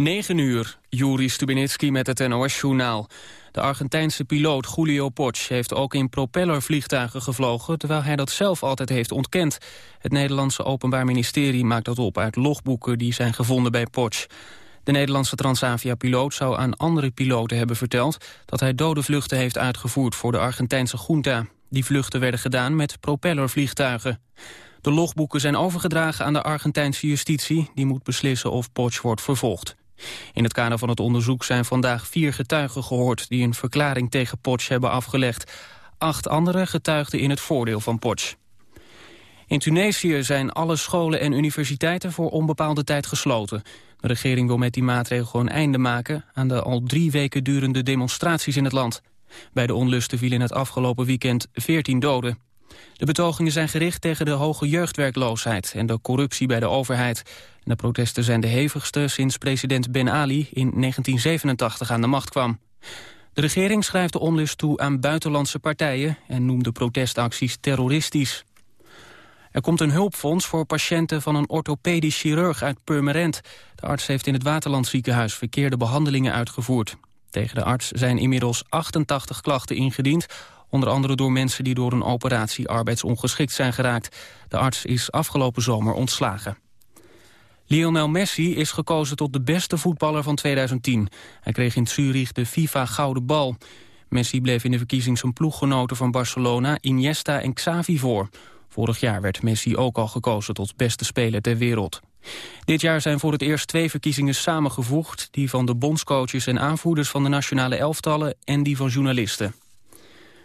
9 uur, Juri Stubenitski met het NOS-journaal. De Argentijnse piloot Julio Potsch heeft ook in propellervliegtuigen gevlogen... terwijl hij dat zelf altijd heeft ontkend. Het Nederlandse Openbaar Ministerie maakt dat op uit logboeken... die zijn gevonden bij Potsch. De Nederlandse Transavia-piloot zou aan andere piloten hebben verteld... dat hij dode vluchten heeft uitgevoerd voor de Argentijnse junta. Die vluchten werden gedaan met propellervliegtuigen. De logboeken zijn overgedragen aan de Argentijnse justitie. Die moet beslissen of Potsch wordt vervolgd. In het kader van het onderzoek zijn vandaag vier getuigen gehoord... die een verklaring tegen Potsch hebben afgelegd. Acht anderen getuigden in het voordeel van Potsch. In Tunesië zijn alle scholen en universiteiten voor onbepaalde tijd gesloten. De regering wil met die maatregel een einde maken... aan de al drie weken durende demonstraties in het land. Bij de onlusten vielen het afgelopen weekend 14 doden. De betogingen zijn gericht tegen de hoge jeugdwerkloosheid... en de corruptie bij de overheid. de protesten zijn de hevigste sinds president Ben Ali in 1987 aan de macht kwam. De regering schrijft de onlust toe aan buitenlandse partijen... en noemt de protestacties terroristisch. Er komt een hulpfonds voor patiënten van een orthopedisch chirurg uit Purmerend. De arts heeft in het Waterlandziekenhuis verkeerde behandelingen uitgevoerd. Tegen de arts zijn inmiddels 88 klachten ingediend... onder andere door mensen die door een operatie arbeidsongeschikt zijn geraakt. De arts is afgelopen zomer ontslagen. Lionel Messi is gekozen tot de beste voetballer van 2010. Hij kreeg in Zurich de FIFA Gouden Bal. Messi bleef in de verkiezing zijn ploeggenoten van Barcelona, Iniesta en Xavi voor. Vorig jaar werd Messi ook al gekozen tot beste speler ter wereld. Dit jaar zijn voor het eerst twee verkiezingen samengevoegd... die van de bondscoaches en aanvoerders van de nationale elftallen... en die van journalisten.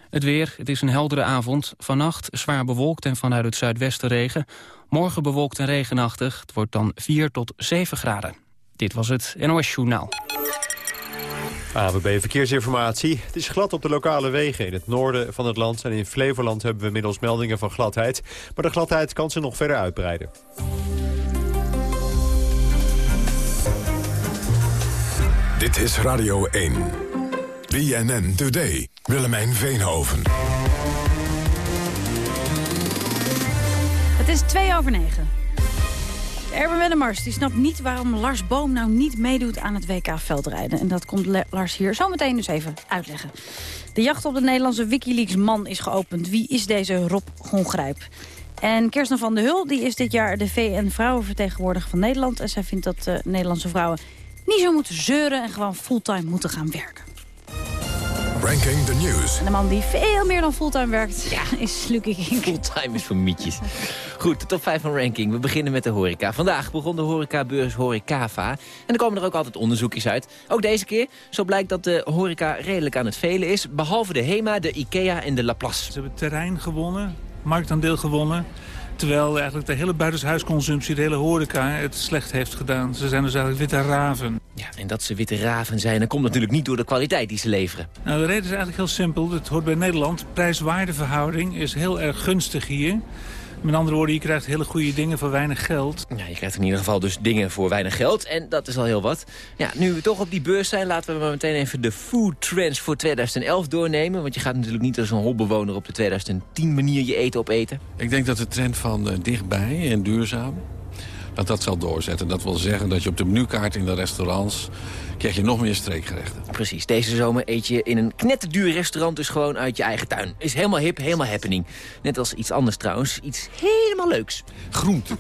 Het weer, het is een heldere avond. Vannacht zwaar bewolkt en vanuit het zuidwesten regen. Morgen bewolkt en regenachtig. Het wordt dan 4 tot 7 graden. Dit was het NOS Journaal. AWB Verkeersinformatie. Het is glad op de lokale wegen in het noorden van het land. En in Flevoland hebben we inmiddels meldingen van gladheid. Maar de gladheid kan ze nog verder uitbreiden. Dit is Radio 1. BNN Today. Willemijn Veenhoven. Het is twee over negen. Erben Wennemars die snapt niet waarom Lars Boom nou niet meedoet aan het WK veldrijden. En dat komt Lars hier zo meteen dus even uitleggen. De jacht op de Nederlandse Wikileaks-man is geopend. Wie is deze Rob Gongrijp? En Kirsten van der Hul die is dit jaar de VN-vrouwenvertegenwoordiger van Nederland. En zij vindt dat de Nederlandse vrouwen niet zo moeten zeuren... en gewoon fulltime moeten gaan werken. Ranking the News. De man die veel meer dan fulltime werkt, ja. is Lucky King. Fulltime is voor mietjes. Goed, de top 5 van ranking. We beginnen met de horeca. Vandaag begon de horecabeurs Horecava. En er komen er ook altijd onderzoekjes uit. Ook deze keer. Zo blijkt dat de horeca redelijk aan het velen is. Behalve de HEMA, de IKEA en de Laplace. Ze hebben terrein gewonnen, marktaandeel gewonnen. Terwijl eigenlijk de hele buitenshuisconsumptie, de hele horeca het slecht heeft gedaan. Ze zijn dus eigenlijk witte raven. Ja, en dat ze witte raven zijn, dat komt natuurlijk niet door de kwaliteit die ze leveren. Nou, de reden is eigenlijk heel simpel. Het hoort bij Nederland. Prijs-waardeverhouding is heel erg gunstig hier. Met andere woorden, je krijgt hele goede dingen voor weinig geld. Ja, je krijgt in ieder geval dus dingen voor weinig geld. En dat is al heel wat. Ja, nu we toch op die beurs zijn, laten we maar meteen even de food trends voor 2011 doornemen. Want je gaat natuurlijk niet als een holbewoner op de 2010 manier je eten opeten. Ik denk dat de trend van uh, dichtbij en duurzaam dat dat zal doorzetten. Dat wil zeggen dat je op de menukaart in de restaurants... krijg je nog meer streekgerechten. Precies. Deze zomer eet je in een knetterduur restaurant dus gewoon uit je eigen tuin. Is helemaal hip, helemaal happening. Net als iets anders trouwens. Iets helemaal leuks. Groente.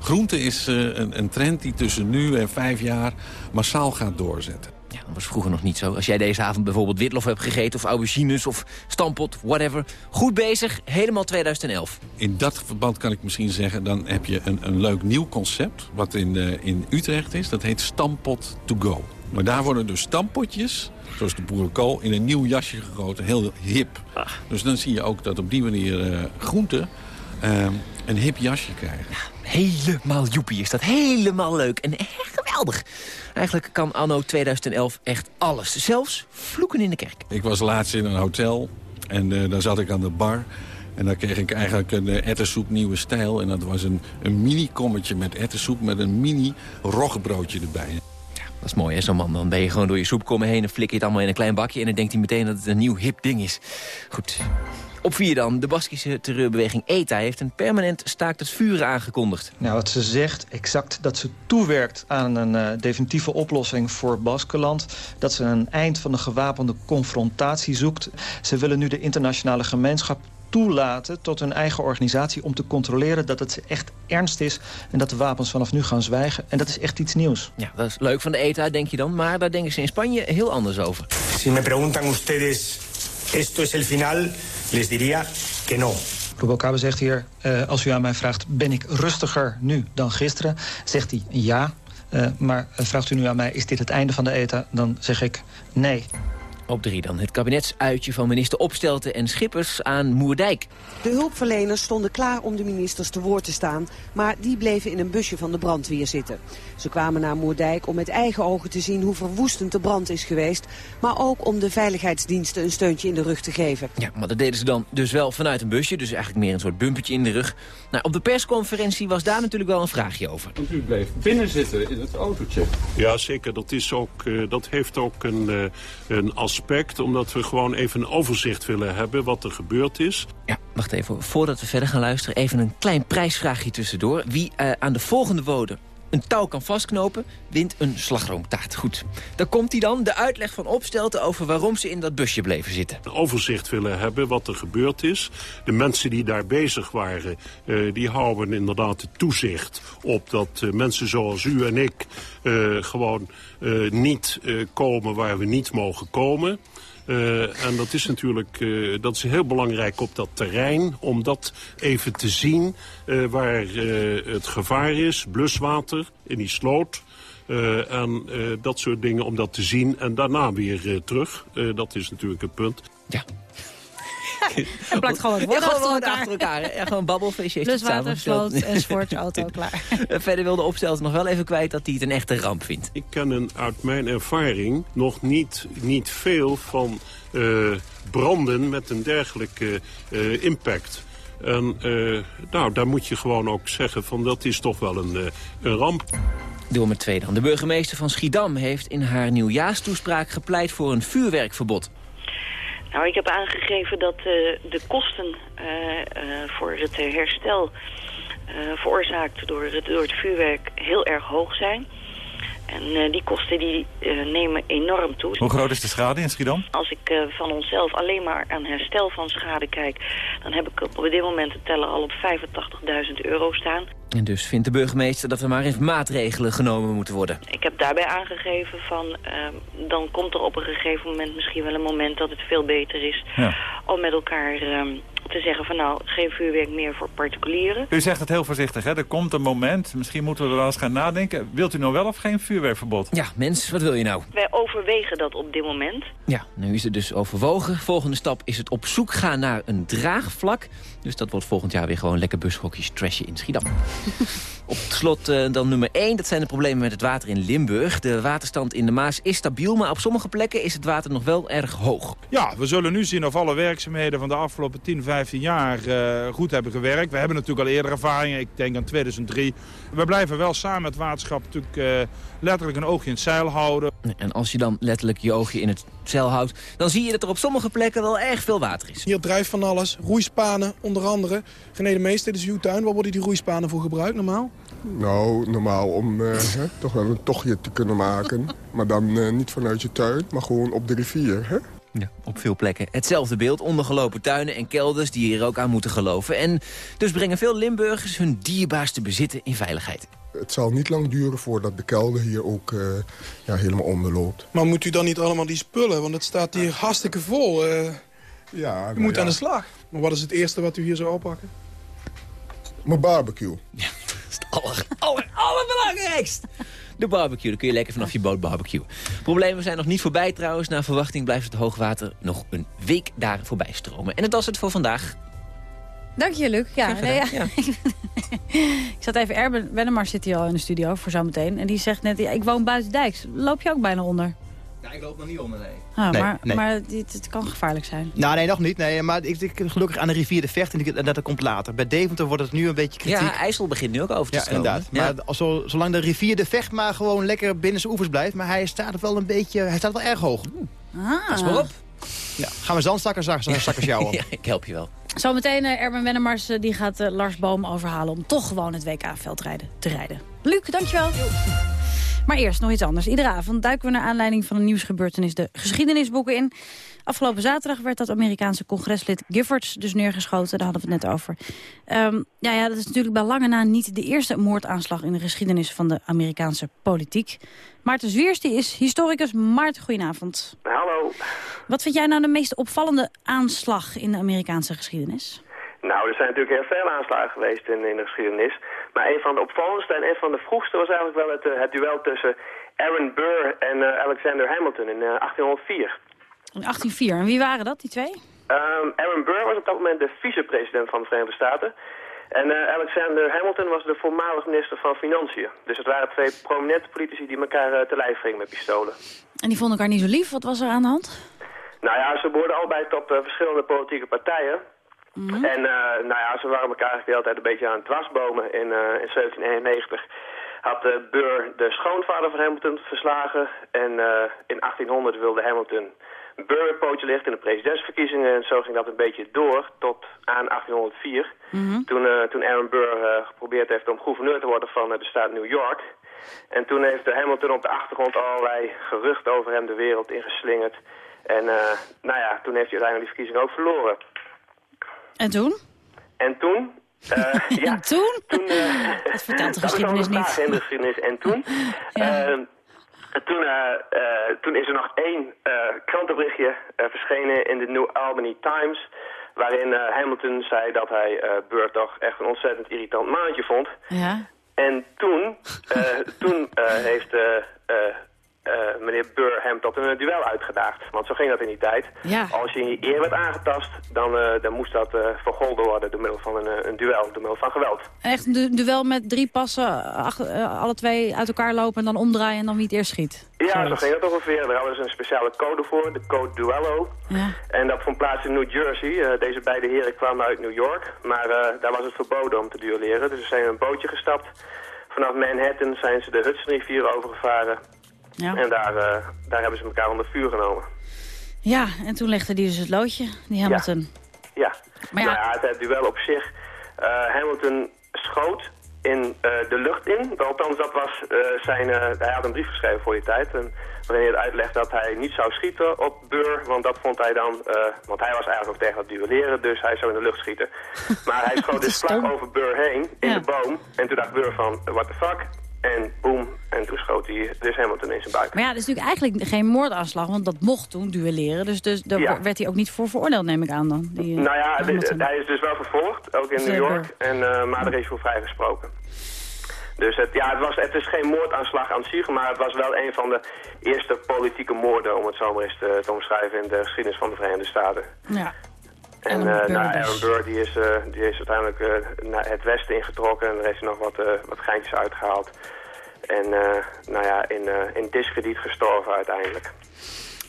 Groente is uh, een, een trend die tussen nu en vijf jaar massaal gaat doorzetten. Dat was vroeger nog niet zo. Als jij deze avond bijvoorbeeld witlof hebt gegeten... of aubergines of stampot, whatever. Goed bezig, helemaal 2011. In dat verband kan ik misschien zeggen... dan heb je een, een leuk nieuw concept... wat in, uh, in Utrecht is. Dat heet Stampot to go. Maar daar worden dus stampotjes, zoals de boerenkool... in een nieuw jasje gegoten, heel hip. Dus dan zie je ook dat op die manier uh, groenten... Uh, een hip jasje krijgen. Ja, helemaal joepie is dat. Helemaal leuk en echt geweldig. Eigenlijk kan anno 2011 echt alles. Zelfs vloeken in de kerk. Ik was laatst in een hotel en uh, daar zat ik aan de bar... En daar kreeg ik eigenlijk een uh, ettersoep nieuwe stijl. En dat was een, een mini-kommetje met ettersoep met een mini roggebroodje erbij. Ja, dat is mooi hè, zo'n man. Dan ben je gewoon door je soep komen heen en flik je het allemaal in een klein bakje. En dan denkt hij meteen dat het een nieuw hip ding is. Goed. Op vier dan. De Baskische terreurbeweging ETA heeft een permanent staakt het vuren aangekondigd. Nou, wat ze zegt, exact dat ze toewerkt aan een uh, definitieve oplossing voor Baskeland. Dat ze een eind van de gewapende confrontatie zoekt. Ze willen nu de internationale gemeenschap toelaten tot hun eigen organisatie... om te controleren dat het echt ernst is... en dat de wapens vanaf nu gaan zwijgen. En dat is echt iets nieuws. Ja, dat is leuk van de ETA, denk je dan. Maar daar denken ze in Spanje heel anders over. Si me preguntan ustedes, esto es el final, les diría que no. Rubalcaba zegt hier, uh, als u aan mij vraagt... ben ik rustiger nu dan gisteren? Zegt hij ja. Uh, maar vraagt u nu aan mij, is dit het einde van de ETA? Dan zeg ik nee. Op drie dan het kabinetsuitje van minister Opstelten en Schippers aan Moerdijk. De hulpverleners stonden klaar om de ministers te woord te staan... maar die bleven in een busje van de brandweer zitten. Ze kwamen naar Moerdijk om met eigen ogen te zien hoe verwoestend de brand is geweest... maar ook om de veiligheidsdiensten een steuntje in de rug te geven. Ja, maar dat deden ze dan dus wel vanuit een busje, dus eigenlijk meer een soort bumpertje in de rug. Nou, op de persconferentie was daar natuurlijk wel een vraagje over. Want u bleef binnen zitten in het autootje. Ja, zeker. Dat, is ook, uh, dat heeft ook een, uh, een aspect, omdat we gewoon even een overzicht willen hebben wat er gebeurd is. Ja, wacht even. Voordat we verder gaan luisteren, even een klein prijsvraagje tussendoor. Wie uh, aan de volgende woorden een touw kan vastknopen, wint een slagroomtaart. Goed. Dan komt hij dan, de uitleg van Opstelten over waarom ze in dat busje bleven zitten. Een overzicht willen hebben wat er gebeurd is. De mensen die daar bezig waren, uh, die houden inderdaad het toezicht op dat uh, mensen zoals u en ik uh, gewoon niet komen waar we niet mogen komen. Uh, en dat is natuurlijk uh, dat is heel belangrijk op dat terrein... om dat even te zien uh, waar het gevaar is. Bluswater in die sloot. en dat soort dingen om dat te zien. En daarna weer terug. dat is natuurlijk het punt. Ja. Hij plakt gewoon het woord ja, gewoon achter elkaar. achter elkaar. Ja, gewoon babbelvisje. Plus water, sloot enzovoort, auto klaar. Verder wilde Opstelten nog wel even kwijt dat hij het een echte ramp vindt. Ik ken een, uit mijn ervaring nog niet, niet veel van uh, branden met een dergelijke uh, impact. En uh, nou, daar moet je gewoon ook zeggen van dat is toch wel een, een ramp. Door met twee dan. De burgemeester van Schiedam heeft in haar nieuwjaarstoespraak gepleit voor een vuurwerkverbod. Nou, ik heb aangegeven dat uh, de kosten uh, uh, voor het herstel veroorzaakt door door het vuurwerk heel erg hoog zijn. En die kosten die nemen enorm toe. Hoe groot is de schade in Schiedam? Als ik van onszelf alleen maar aan herstel van schade kijk... dan heb ik op dit moment te tellen al op 85.000 euro staan. En dus vindt de burgemeester dat er maar eens maatregelen genomen moeten worden. Ik heb daarbij aangegeven van, uh, dan komt er op een gegeven moment misschien wel een moment dat het veel beter is ja. om met elkaar uh, te zeggen van nou, geen vuurwerk meer voor particulieren. U zegt het heel voorzichtig, hè? er komt een moment, misschien moeten we er wel eens gaan nadenken. Wilt u nou wel of geen vuurwerkverbod? Ja, mens, wat wil je nou? Wij overwegen dat op dit moment. Ja, nu is het dus overwogen. Volgende stap is het op zoek gaan naar een draagvlak. Dus dat wordt volgend jaar weer gewoon lekker bushokjes trashen in Schiedam. Op slot uh, dan nummer 1, dat zijn de problemen met het water in Limburg. De waterstand in de Maas is stabiel, maar op sommige plekken is het water nog wel erg hoog. Ja, we zullen nu zien of alle werkzaamheden van de afgelopen 10, 15 jaar uh, goed hebben gewerkt. We hebben natuurlijk al eerder ervaringen, ik denk aan 2003. We blijven wel samen met het waterschap natuurlijk uh, letterlijk een oogje in het zeil houden. En als je dan letterlijk je oogje in het houdt... dan zie je dat er op sommige plekken wel erg veel water is. Hier drijft van alles, roeispanen onder andere. René de Meester, dit is uw tuin. Waar worden die roeispanen voor gebruikt normaal? Nou, normaal om uh, hè, toch wel een tochtje te kunnen maken. maar dan uh, niet vanuit je tuin, maar gewoon op de rivier. Hè? Ja, op veel plekken hetzelfde beeld. Ondergelopen tuinen en kelders die hier ook aan moeten geloven. En dus brengen veel Limburgers hun dierbaarste bezitten in veiligheid. Het zal niet lang duren voordat de kelder hier ook uh, ja, helemaal onderloopt. Maar moet u dan niet allemaal die spullen? Want het staat hier hartstikke vol. Uh, ja, nou u moet ja. aan de slag. Maar wat is het eerste wat u hier zou oppakken? Mijn barbecue. Ja, dat is het aller, aller, allerbelangrijkst. De barbecue, dan kun je lekker vanaf je boot barbecue. Problemen zijn nog niet voorbij trouwens. Naar verwachting blijft het hoogwater nog een week daar voorbij stromen. En dat was het voor vandaag. Dank je, Luc. Ja, nee, ja. ja. ik zat even, Erben Wennemars zit hier al in de studio voor zometeen. En die zegt net, ja, ik woon buiten Dijks. Loop je ook bijna onder? Ja, ik loop nog niet onder, nee. Ah, nee, maar nee. maar het, het kan gevaarlijk zijn. Nou, nee, nog niet. Nee, maar ik, ik gelukkig aan de rivier de Vecht en dat, dat komt later. Bij Deventer wordt het nu een beetje kritiek. Ja, IJssel begint nu ook over te ja, stromen. inderdaad. Ja. Maar zo, zolang de rivier de Vecht maar gewoon lekker binnen zijn oevers blijft... maar hij staat wel een beetje, hij staat wel erg hoog. Ah. Pas maar op. Ja. Gaan we zandzakkers, zakkers jouwen? ja, ik help je wel. Zometeen uh, Erben Wennemars uh, die gaat uh, Lars Boom overhalen... om toch gewoon het WK-veldrijden te rijden. Luc, dankjewel. Maar eerst nog iets anders. Iedere avond duiken we naar aanleiding van een nieuwsgebeurtenis de geschiedenisboeken in. Afgelopen zaterdag werd dat Amerikaanse congreslid Giffords dus neergeschoten. Daar hadden we het net over. Um, ja, ja, dat is natuurlijk bij lange na niet de eerste moordaanslag in de geschiedenis van de Amerikaanse politiek. Maarten Zwiers die is historicus. Maarten, goedenavond. Hallo. Wat vind jij nou de meest opvallende aanslag in de Amerikaanse geschiedenis? Nou, er zijn natuurlijk heel veel aanslagen geweest in, in de geschiedenis. Maar een van de opvallendste en een van de vroegste was eigenlijk wel het, het duel tussen Aaron Burr en uh, Alexander Hamilton in uh, 1804. In 1804. En wie waren dat, die twee? Um, Aaron Burr was op dat moment de vicepresident van de Verenigde Staten. En uh, Alexander Hamilton was de voormalig minister van Financiën. Dus het waren twee prominente politici die elkaar uh, te lijf gingen met pistolen. En die vonden elkaar niet zo lief? Wat was er aan de hand? Nou ja, ze behoorden allebei tot uh, verschillende politieke partijen. Mm -hmm. En nou ja, ze waren elkaar eigenlijk de hele tijd een beetje aan het dwarsbomen. In, in 1791 had Burr de schoonvader van Hamilton verslagen. En in 1800 wilde Hamilton Burr pootje ligt in de presidentsverkiezingen. En zo ging dat een beetje door tot aan 1804. Mm -hmm. toen, uh, toen Aaron Burr uh, geprobeerd heeft om gouverneur te worden van uh, de staat New York. En toen heeft Hamilton op de achtergrond allerlei geruchten over hem de wereld ingeslingerd. En nou ja, toen heeft hij uiteindelijk die verkiezing ook verloren. En toen? En toen? ja, en toen? toen dat vertelt de geschiedenis niet. in de geschiedenis. En toen? ja. Uh, uh, toen is er nog één uh, krantenberichtje verschenen in de New Albany Times... waarin Hamilton zei dat hij Burr toch echt een ontzettend irritant maandje vond. Ja. En toen, toen heeft meneer Burr hem tot een duel uitgedaagd. Want zo ging dat in die tijd. Ja. Als je in je eer werd aangetast, dan, dan moest dat vergolden worden door middel van een, een duel, door middel van geweld. Echt een du duel met drie passen, ach, alle twee uit elkaar lopen en dan omdraaien en dan wie het eerst schiet? Ja, zo ging dat ongeveer. Daar hadden ze een speciale code voor, de code Duello. Ja. En dat vond plaats in New Jersey. Uh, deze beide heren kwamen uit New York, maar uh, daar was het verboden om te duelleren. Dus ze zijn in een bootje gestapt. Vanaf Manhattan zijn ze de Hudsonrivier overgevaren. Ja. En daar, uh, daar hebben ze elkaar onder vuur genomen. Ja, en toen legde die dus het loodje, die Hamilton. Ja, maar ja. Nou het, duel op zich. Hamilton schoot in uh, de lucht in. Althans, dat was uh, zijn... Uh, hij had een brief geschreven voor die tijd. En, waarin hij uitlegde dat hij niet zou schieten op Burr. Want dat vond hij dan... want hij was eigenlijk ook tegen het duelleren. Dus hij zou in de lucht schieten. Maar hij schoot dus vlak over Burr heen in Ja. de boom. En toen dacht Burr van, what the fuck? En boem. En toen schoot hij dus Hamilton in zijn buik. Maar ja, dat is natuurlijk eigenlijk geen moordaanslag, want dat mocht toen, duelleren. Dus, dus daar Ja. werd hij ook niet voor veroordeeld, neem ik aan dan. Die, eh, Nou ja, hij is dus wel vervolgd, ook in Zeker. New York. En, eh, maar er is voor vrijgesproken. Dus het, ja, het, was, het is geen moordaanslag aan zich, maar het was wel een van de eerste politieke moorden, om het zo maar eens te, te omschrijven in de geschiedenis van de Verenigde Staten. Ja. En Aaron eh Burr nou. Aaron Burr die is, eh, die is uiteindelijk eh, naar het westen ingetrokken en er heeft hij nog wat, eh, wat geintjes uitgehaald. En eh, nou ja, in, eh, in discrediet gestorven uiteindelijk.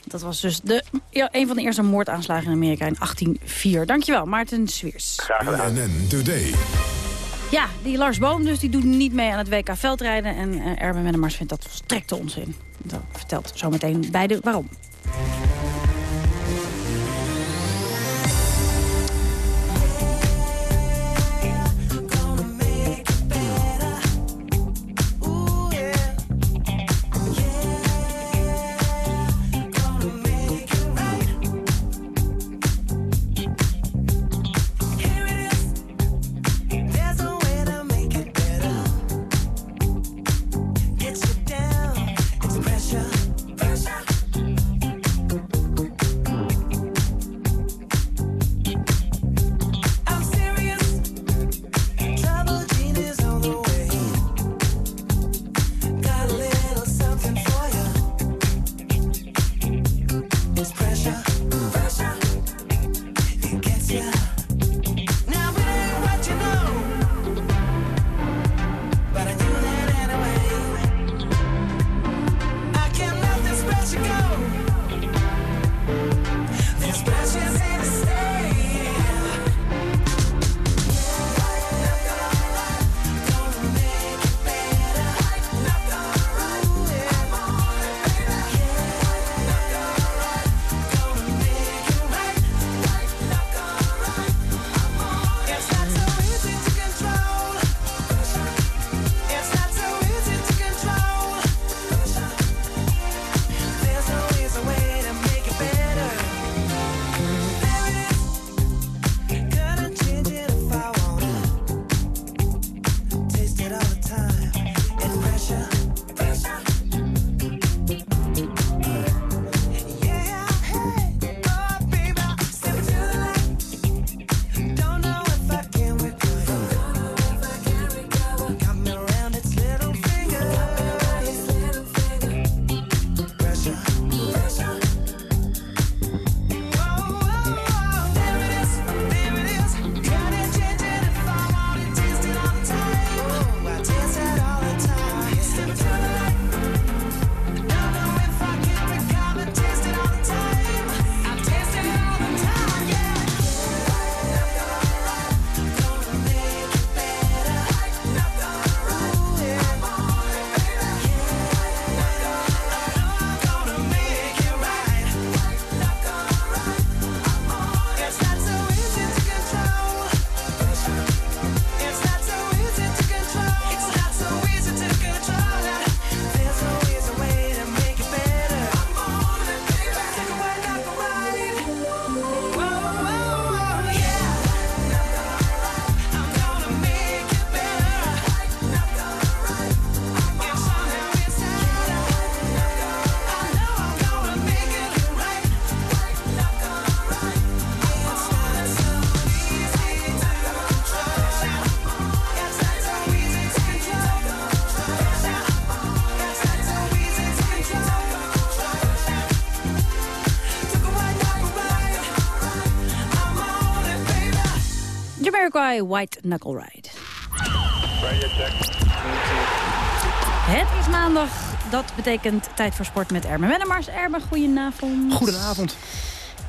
Dat was dus de, ja, een van de eerste moordaanslagen in Amerika in 1804. Dankjewel, Maarten Sweers. Graag gedaan. BNN Today. Ja, die Lars Boom dus, die doet niet mee aan het WK veldrijden. En eh Erben Wennemars vindt dat volstrekte onzin. Dat vertelt zometeen beide waarom. Jamiroquai, White Knuckle Ride. Het is maandag. Dat betekent tijd voor sport met Erben Wennemars. Erben, goedenavond. Goedenavond.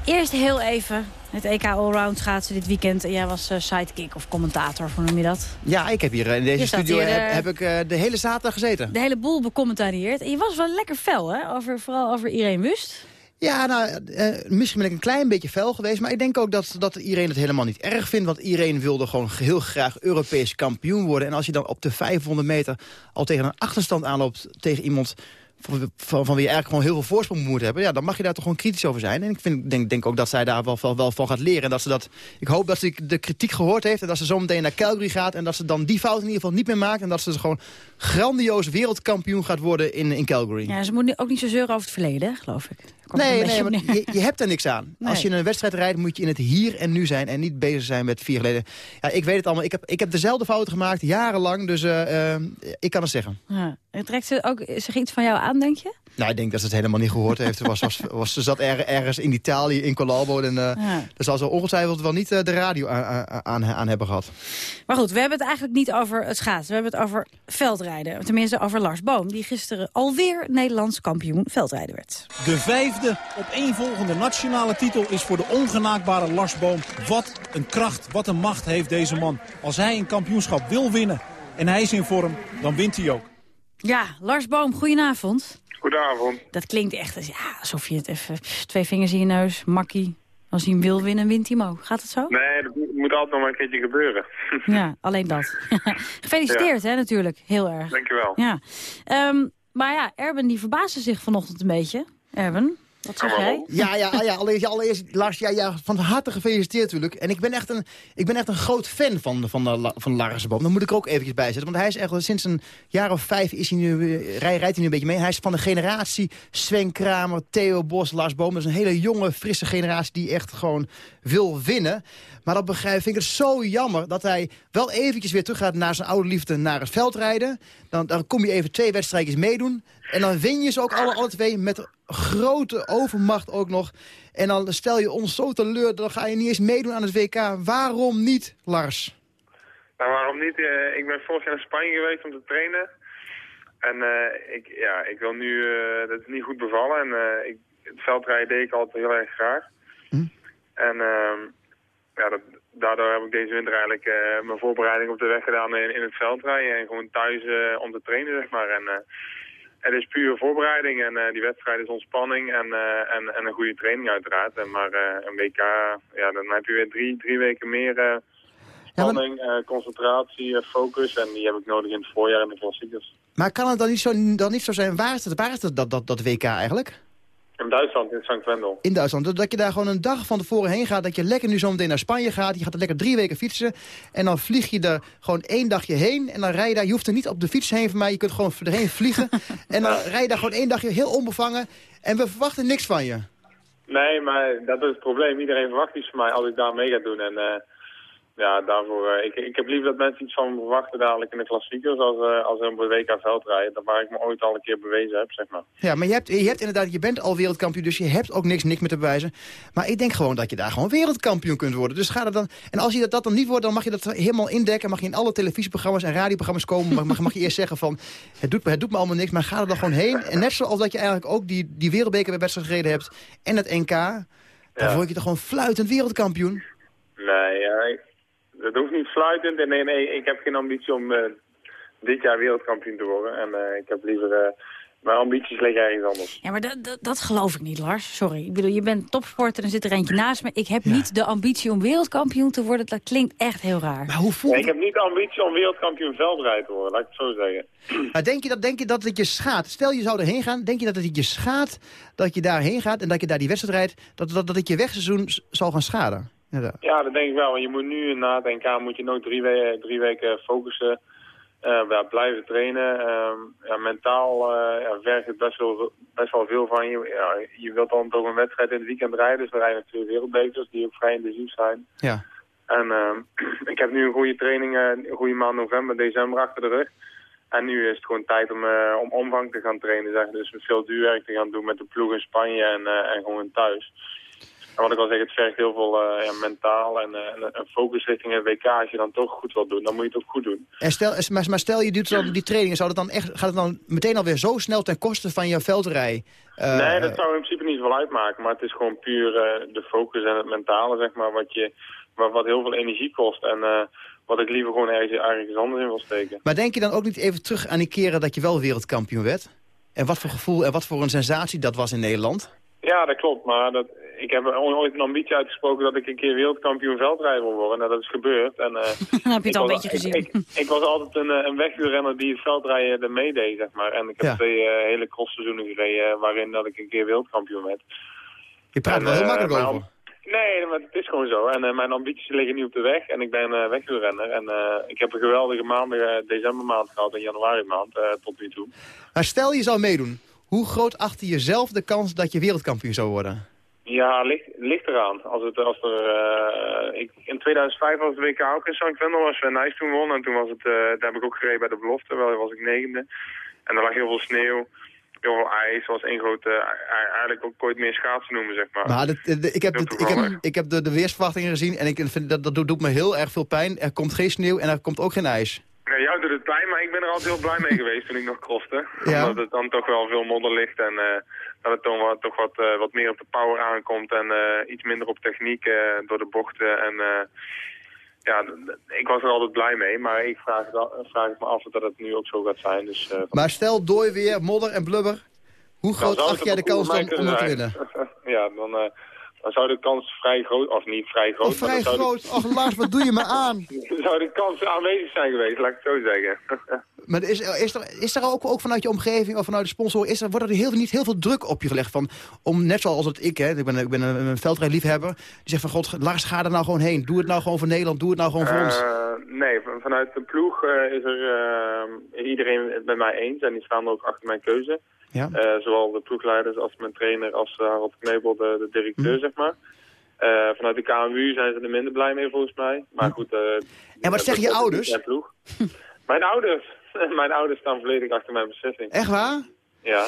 Eerst heel even het EK Allround schaatsen dit weekend. En jij was eh, sidekick of commentator, hoe noem je dat? Ja, ik heb hier in deze studio hier, heb, eh, heb ik eh, de hele zaterdag gezeten. De hele boel becommentarieerd. En je was wel lekker fel, hè? Over, vooral over Irene Wust. Ja, nou, eh, misschien ben ik een klein beetje fel geweest. Maar ik denk ook dat, dat iedereen het helemaal niet erg vindt. Want iedereen wilde gewoon heel graag Europees kampioen worden. En als je dan op de 500 meter al tegen een achterstand aanloopt... tegen iemand van, wie je eigenlijk gewoon heel veel voorsprong moet hebben... Ja, dan mag je daar toch gewoon kritisch over zijn. En ik vind, denk, denk ook dat zij daar wel, wel, van gaat leren. En dat ze dat, ik hoop dat ze de kritiek gehoord heeft... en dat ze zometeen naar Calgary gaat... en dat ze dan die fout in ieder geval niet meer maakt... en dat ze gewoon grandioos wereldkampioen gaat worden in, in Calgary. Ja, ze moet ook niet zo zeuren over het verleden, geloof ik. Nee, nee, je, je hebt er niks aan. Nee. Als je een wedstrijd rijdt, moet je in het hier en nu zijn... en niet bezig zijn met vier geleden. Ja, ik weet het allemaal. Ik heb, ik heb dezelfde fouten gemaakt, jarenlang. Dus eh, eh, ik kan het zeggen. Ja. Trekt ze ook zich iets van jou aan, denk je? Nou, ik denk dat ze het helemaal niet gehoord heeft. Ze, was, was, was, ze zat er, ergens in Italië, in Colalbo. En eh Ja. daar zal ze ongetwijfeld wel niet eh, de radio aan, aan, aan, aan hebben gehad. Maar goed, we hebben het eigenlijk niet over het schaatsen. We hebben het over veldrijden. Tenminste, over Lars Boom, die gisteren alweer Nederlands kampioen veldrijden werd. De vijfde opeenvolgende nationale titel is voor de ongenaakbare Lars Boom. Wat een kracht, wat een macht heeft deze man. Als hij een kampioenschap wil winnen en hij is in vorm, dan wint hij ook. Ja, Lars Boom, goedenavond. Goedenavond. Dat klinkt echt als, ja, alsof je het even... pff, twee vingers in je neus, makkie. Als hij hem wil winnen, wint hij hem ook. Gaat het zo? Nee, dat moet- altijd nog maar een keertje gebeuren. Ja, alleen dat. Gefeliciteerd, hè, natuurlijk. Heel erg. Dankjewel. Ja. Ehm, maar ja, Erben die verbaasde zich vanochtend een beetje. Erben, wat zeg jij? Ja, ja, ah, ja allereerst, allereerst Lars, ja, ja, van harte gefeliciteerd natuurlijk. En ik ben echt een, ik ben echt een groot fan van, van, eh, van Lars Boom. Dat moet ik er ook eventjes bij zetten. Want hij is echt sinds een jaar of vijf is hij nu, eh, rij, rijdt hij nu een beetje mee. Hij is van de generatie Sven Kramer, Theo Bos, Lars Boom. Dat is een hele jonge, frisse generatie die echt gewoon wil winnen. Maar dat begrijp, vind ik het zo jammer dat hij wel eventjes weer terug gaat naar zijn oude liefde, naar het veldrijden. Dan, dan kom je even twee wedstrijdjes meedoen. En dan win je ze ook alle, alle twee met grote overmacht ook nog. En dan stel je ons zo teleur, dan ga je niet eens meedoen aan het WK. Waarom niet, Lars? Nou, waarom niet? Eh, ik ben vorig jaar naar Spanje geweest om te trainen. En eh, ik, ja, ik wil nu, eh, dat is niet goed bevallen. En ik, het veldrijden deed ik altijd heel erg graag. En ehm, ja, dat, daardoor heb ik deze winter eigenlijk mijn voorbereiding op de weg gedaan in, in het veldrijden. En gewoon thuis om te trainen, zeg maar. En het is puur voorbereiding en eh, die wedstrijd is ontspanning en, eh, en, en een goede training uiteraard. En, maar eh, een WK, ja, dan heb je weer drie, drie weken meer spanning, concentratie, focus. En die heb ik nodig in het voorjaar in de klassiekers. Maar kan het dan niet zo, dan niet zo zijn, waar is, het, waar is het, dat, dat, dat WK eigenlijk? In Duitsland, in St. Wendel. In Duitsland. Dat je daar gewoon een dag van tevoren heen gaat. Dat je lekker nu zometeen naar Spanje gaat. Je gaat er lekker drie weken fietsen. En dan vlieg je er gewoon één dagje heen. En dan rij je daar. Je hoeft er niet op de fiets heen van mij. Je kunt gewoon erheen vliegen. en dan rij je daar gewoon één dagje heel onbevangen. En we verwachten niks van je. Nee, maar dat is het probleem. Iedereen verwacht iets van mij als ik daar mee ga doen. En eh, ja, daarvoor, eh, ik, ik heb liever dat mensen iets van me verwachten dadelijk in de klassiekers als, eh als een WK veldrijden. Dat waar ik me ooit al een keer bewezen heb, zeg maar. Ja, maar je hebt, je hebt inderdaad, je bent al wereldkampioen, dus je hebt ook niks, niks meer te bewijzen. Maar ik denk gewoon dat je daar gewoon wereldkampioen kunt worden. Dus ga er dan, en als je dat, dat dan niet wordt, dan mag je dat helemaal indekken. Mag je in alle televisieprogramma's en radioprogramma's komen. Mag, mag, mag je eerst zeggen van, het doet, me- het doet me allemaal niks, maar ga er dan gewoon heen. En net zoals dat je eigenlijk ook die, die wereldbekerwedstrijd gereden hebt en het NK, dan word je toch gewoon fluitend wereldkampioen. Nee, ja, ik- dat hoeft niet fluitend. En nee, nee, ik heb geen ambitie om eh, dit jaar wereldkampioen te worden. En eh, ik heb liever... eh, mijn ambities liggen ergens anders. Ja, maar dat, dat, dat geloof ik niet, Lars. Sorry. Ik bedoel, je bent topsporter en er zit er eentje naast me. Ik heb niet de ambitie om wereldkampioen te worden. Dat klinkt echt heel raar. Maar hoe voelt Nee, ik heb niet de ambitie om wereldkampioen veldrijden te worden, laat ik het zo zeggen. Maar denk je, dat, denk je dat het je schaadt? Stel je zou erheen gaan, denk je dat het je schaadt dat je daarheen gaat... en dat je daar die wedstrijd rijdt, dat, dat, dat het je wegseizoen zal gaan schaden? Inderdaad. Ja, dat denk ik wel. Want je moet nu na het NK moet je nog drie, we drie weken focussen. ja, blijven trainen. Ehm, ja, mentaal eh, ja, vergt het best wel, best wel veel van je. Ja, je wilt dan toch een wedstrijd in het weekend rijden. Dus we rijden natuurlijk wereldbekers die ook vrij intensief zijn. Ja. En ehm, ik heb nu een goede training, eh, een goede maand november, december achter de rug. En nu is het gewoon tijd om, om omvang te gaan trainen. Zeg. Dus veel duurwerk te gaan doen met de ploeg in Spanje en, en gewoon thuis. En wat ik al zeg, het vergt heel veel eh, ja, mentaal en, eh, en een focus richting een WK. Als je dan toch goed wilt doen, dan moet je het ook goed doen. En stel, maar, maar stel je doet dan die trainingen, zou dat dan echt, gaat het dan meteen alweer zo snel ten koste van je veldrij? Eh, nee, dat zou in principe niet zoveel uitmaken. Maar het is gewoon puur de focus en het mentale, zeg maar, wat, je, wat, wat heel veel energie kost. En wat ik liever gewoon ergens, ergens anders in wil steken. Maar denk je dan ook niet even terug aan die keren dat je wel wereldkampioen werd? En wat voor gevoel en wat voor een sensatie dat was in Nederland? Ja, dat klopt. Maar dat, ik heb ooit een ambitie uitgesproken dat ik een keer wereldkampioen veldrijder wil worden. Nou, dat is gebeurd. En, eh, Dan heb je het ik al een was- beetje gezien. Ik, ik, ik was altijd een, eh, een wegwielrenner die het veldrijden er meedeed, zeg maar. En ik heb Ja. twee eh, hele crossseizoenen gereden waarin dat ik een keer wereldkampioen werd. Je praat er wel En, heel makkelijk over. Nee, maar het is gewoon zo. En mijn ambities liggen nu op de weg. En ik ben wegwielrenner. En eh, ik heb een geweldige maand, eh, decembermaand gehad en januari maand eh, tot nu toe. Maar stel je zou meedoen, hoe groot achter je zelf de kans dat je wereldkampioen zou worden? Ja, ligt, ligt eraan. Als het, als er, eh, ik, in 2005 was het WK ook in St. Vendel, was Sven Nijs toen won. En toen was het, eh, daar heb ik ook gereden bij de belofte, wel was ik negende. En er lag heel veel sneeuw, heel veel ijs. was één grote, eh, eigenlijk ook ooit meer schaatsen noemen, zeg maar. Maar dit- ik heb, dit- ik heb, ik heb de, de weersverwachtingen gezien en ik vind dat, dat doet- me heel erg veel pijn. Er komt geen sneeuw en er komt ook geen ijs. Jou doet het pijn, maar ik ben er altijd heel blij mee geweest toen ik nog crosste. Ja. Omdat het dan toch wel veel modder ligt en eh, dat het dan wat, toch wat, eh, wat meer op de power aankomt en eh, iets minder op techniek door de bochten. En ja, ik was er altijd blij mee, maar ik vraag, vraag me af dat het nu ook zo gaat zijn. Dus, Maar stel dooi weer, modder en blubber. Hoe dan groot acht jij de kans om het te winnen? ja, dan, dan zou de kans vrij groot, of niet vrij groot. Maar vrij zou de- groot. Och Lars, wat doe je me aan? zou de kans aanwezig zijn geweest, laat ik het zo zeggen. Maar is, is, er, is er ook, ook vanuit je omgeving of vanuit de sponsor... Is er, wordt er heel, niet heel veel druk op je gelegd van... om net zoals het ik, hè, ik ben, ik ben een, een veldrijliefhebber... die zegt van god, Lars, ga er nou gewoon heen. Doe het nou gewoon voor Nederland, doe het nou gewoon voor ons. Eh, nee, van- vanuit de ploeg eh, is er eh, iedereen het met mij eens en die staan ook achter mijn keuze. Ja. Eh, zowel de ploegleiders als mijn trainer als uh, Harold Knebel, de, de directeur, zeg maar. Eh, vanuit de KMU zijn ze er minder blij mee volgens mij. Maar goed... eh, En wat zeggen je ouders? Mijn ploeg. mijn ouders? mijn ouders staan volledig achter mijn beslissing. Echt waar? Ja.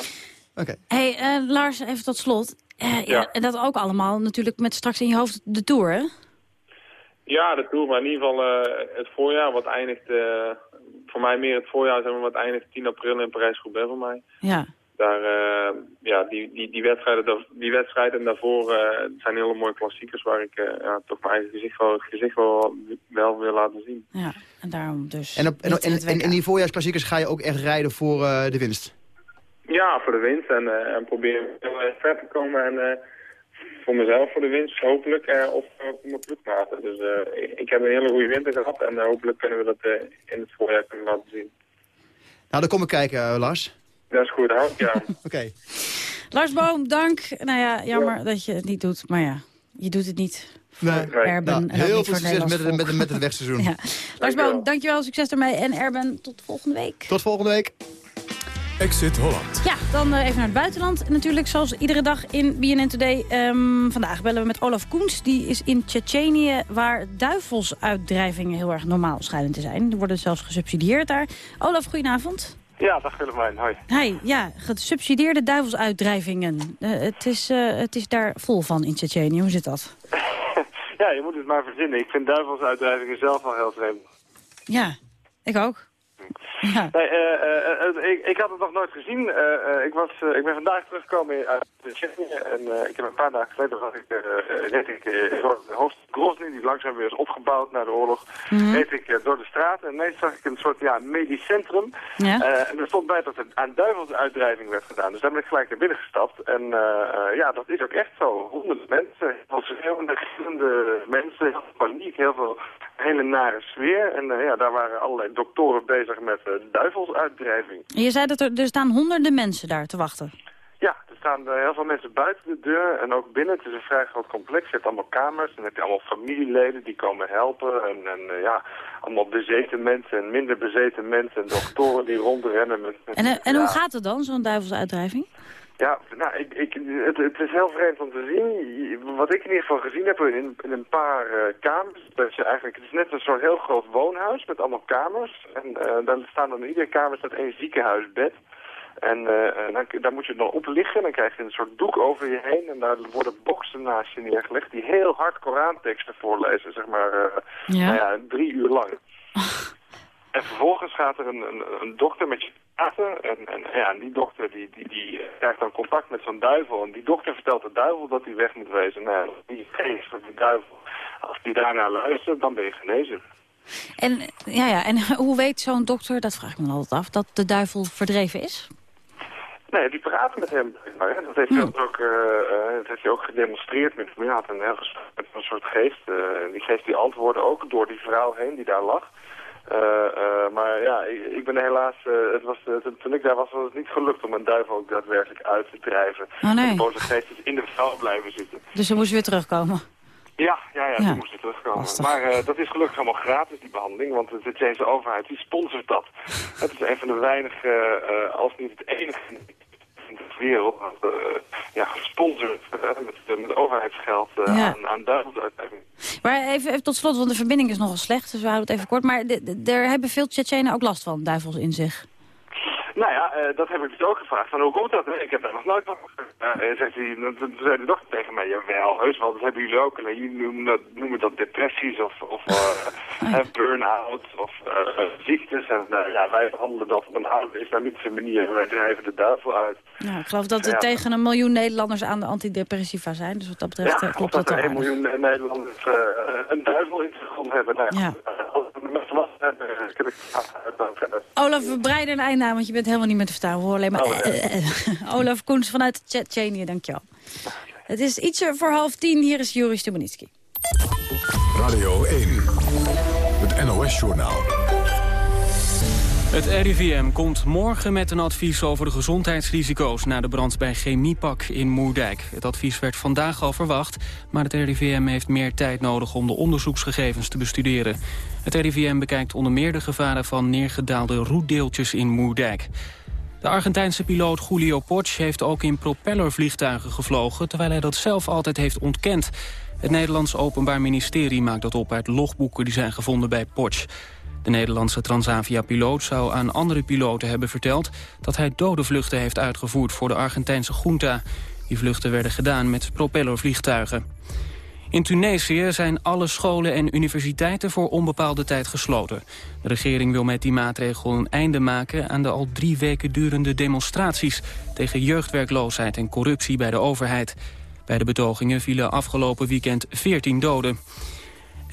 Oké. hey, eh, Lars, even tot slot. Eh, ja. Ja. En dat ook allemaal natuurlijk met straks in je hoofd de Tour, hè? Ja, dat doe maar in ieder geval eh, het voorjaar wat eindigt... eh, voor mij meer het voorjaar, zeg maar, wat eindigt 10 april in Parijs-Roubaix voor mij. Ja. Daar, eh, ja, die, die, die, wedstrijden, die wedstrijden daarvoor eh, zijn hele mooie klassiekers waar ik eh, ja, toch mijn eigen gezicht wel, gezicht wel, wel wil laten zien. Ja, en daarom dus. En, op, en, niet in en, het en WK. in die voorjaarsklassiekers ga je ook echt rijden voor eh, de winst? Ja, voor de winst en, eh, en proberen heel erg ver te komen en eh, voor mezelf voor de winst hopelijk eh, of voor mijn ploegmaten. Dus eh, ik, ik heb een hele goede winter gehad en hopelijk kunnen we dat eh, in het voorjaar kunnen laten zien. Nou, dan kom ik kijken, Lars. Dat is goed, je aan. Oké. Lars Boom, dank. Nou ja, jammer dat je het niet doet, maar ja, je doet het niet Nee. Erben. Nou, heel veel succes met, het- met, het- met het wegseizoen. Ja. Lars Boom, dankjewel, succes ermee. En Erben, tot volgende week. Tot volgende week. Exit Holland. Ja, dan eh, even naar het buitenland. En natuurlijk zoals iedere dag in BNN Today. Ehm, vandaag bellen we met Olaf Koens. Die is in Tsjetsjenië waar duivelsuitdrijvingen heel erg normaal schijnen te zijn. Die worden zelfs gesubsidieerd daar. Olaf, goedenavond. Ja, dag Willemijn. Hoi. Hi, ja, gesubsidieerde duivelsuitdrijvingen. Eh, het, is, eh, het is daar vol van in Tsjetsjenië. Hoe zit dat? Ja, je moet het maar verzinnen. Ik vind duivelsuitdrijvingen zelf al heel vreemd. Ja, ik ook. Ja. Nee, eh, eh, eh, ik, ik had het nog nooit gezien. Ik, was, ik ben vandaag teruggekomen uit Tsjechië en ik heb een paar dagen geleden was ik, reed ik de hoofdstad Grozny, die langzaam weer is opgebouwd na de oorlog, Mhm. reed ik door de straat en ineens zag ik een soort ja, medisch centrum. Ja. En er stond bij dat er aan duivelsuitdrijving werd gedaan. Dus daar ben ik gelijk naar binnen gestapt. En ja, dat is ook echt zo. Honderden mensen, heel veel mensen, heel veel paniek, heel veel hele nare sfeer. En eh, ja, daar waren allerlei doktoren bezig met eh, duivelsuitdrijving. En je zei dat er, er staan honderden mensen daar te wachten. Ja, er staan eh, heel veel mensen buiten de deur en ook binnen. Het is een vrij groot complex. Je hebt allemaal kamers en dan heb je allemaal familieleden die komen helpen. En, en ja, allemaal bezeten mensen en minder bezeten mensen en doktoren die rondrennen. Met, met- En, en ja. hoe gaat het dan, zo'n duivelsuitdrijving? Ja, nou, ik, ik, het, het is heel vreemd om te zien. Wat ik in ieder geval gezien heb in, in een paar eh, kamers, dat je eigenlijk, het is net een soort heel groot woonhuis met allemaal kamers. En eh, dan staan dan in iedere kamer staat één ziekenhuisbed. En eh, dan, daar moet je dan op liggen. Dan krijg je een soort doek over je heen. En daar worden boksen naast je neergelegd die heel hard Koranteksten voorlezen. Zeg maar Ja. Nou ja, drie uur lang. En vervolgens gaat er een, een, een dokter met je praten. En, en ja, en die dokter die, die, die krijgt dan contact met zo'n duivel. En die dokter vertelt de duivel dat hij weg moet wezen. Nou, die geest van die duivel, als die daarnaar luistert, dan ben je genezen. En, ja, ja, en hoe weet zo'n dokter, dat vraag ik me altijd af, dat de duivel verdreven is? Nee, die praten met hem. hè. Dat heeft, hij ook, eh, eh, dat heeft hij ook gedemonstreerd met hem. Ja, een, met een soort geest. en die geest die antwoordde ook door die vrouw heen die daar lag. Eh, eh, maar ja, ik, ik ben helaas, eh, het was, toen- ik daar was, was het niet gelukt om een duivel ook daadwerkelijk uit te drijven. Oh, nee. En De boze geest is in de vrouw blijven zitten. Dus ze moest weer terugkomen. Ja, ja, ja, Ja. die moesten terugkomen. Maar dat is gelukkig allemaal gratis, die behandeling, want de Chinese overheid die sponsort dat. Het is een van de weinige, als niet het enige wereld, dat eh, ja, gesponsord eh, met, met overheidsgeld eh, Ja. aan, aan. Maar even, even tot slot, want de verbinding is nogal slecht, dus we houden het even kort. Maar er hebben veel Tsjetsjenen ook last van, duivels in zich. Nou ja, eh, dat heb ik dus ook gevraagd. Van, hoe komt dat? Ik heb daar nog nooit van en zegt hij, toen zei de tegen mij, jawel, heus wel, dat hebben jullie ook. En jullie noemen dat, noemen dat depressies of, of eh, burn-out of ziektes. En ja, wij behandelen dat op een islamitische manier. Wij drijven de duivel uit. Nou, ik geloof dat er Ja. tegen een miljoen Nederlanders aan de antidepressiva zijn. Dus wat dat betreft ja, klopt dat dat er wel 1 aardig. miljoen Nederlanders een duivel in zijn grond hebben. Nou, Ja. Olaf, we breiden een einde aan, want je bent helemaal niet meer te verstaan. We horen alleen maar... Oh, ja. eh, eh. Olaf Koens vanuit Tsjetsjenië, dankjewel. Het is ietsje voor half tien. Hier is Joris Stubenitski. Radio 1. Het NOS-journaal. Het RIVM komt morgen met een advies over de gezondheidsrisico's... na de brand bij Chemiepak in Moerdijk. Het advies werd vandaag al verwacht... maar het RIVM heeft meer tijd nodig om de onderzoeksgegevens te bestuderen. Het RIVM bekijkt onder meer de gevaren van neergedaalde roetdeeltjes in Moerdijk. De Argentijnse piloot Julio Potsch heeft ook in propellervliegtuigen gevlogen... terwijl hij dat zelf altijd heeft ontkend. Het Nederlands Openbaar Ministerie maakt dat op uit logboeken... die zijn gevonden bij Potsch. De Nederlandse Transavia-piloot zou aan andere piloten hebben verteld... dat hij dode vluchten heeft uitgevoerd voor de Argentijnse junta. Die vluchten werden gedaan met propellervliegtuigen. In Tunesië zijn alle scholen en universiteiten voor onbepaalde tijd gesloten. De regering wil met die maatregel een einde maken aan de al drie weken durende demonstraties... tegen jeugdwerkloosheid en corruptie bij de overheid. Bij de betogingen vielen afgelopen weekend 14 doden.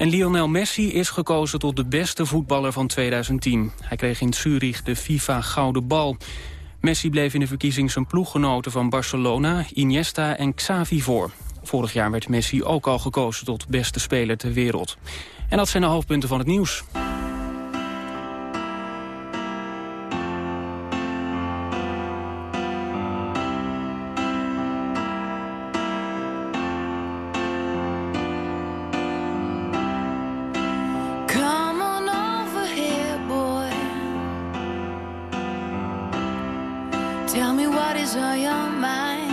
En Lionel Messi is gekozen tot de beste voetballer van 2010. Hij kreeg in Zurich de FIFA Gouden Bal. Messi bleef in de verkiezing zijn ploeggenoten van Barcelona, Iniesta en Xavi voor. Vorig jaar werd Messi ook al gekozen tot beste speler ter wereld. En dat zijn de hoofdpunten van het nieuws. Me what is on your mind.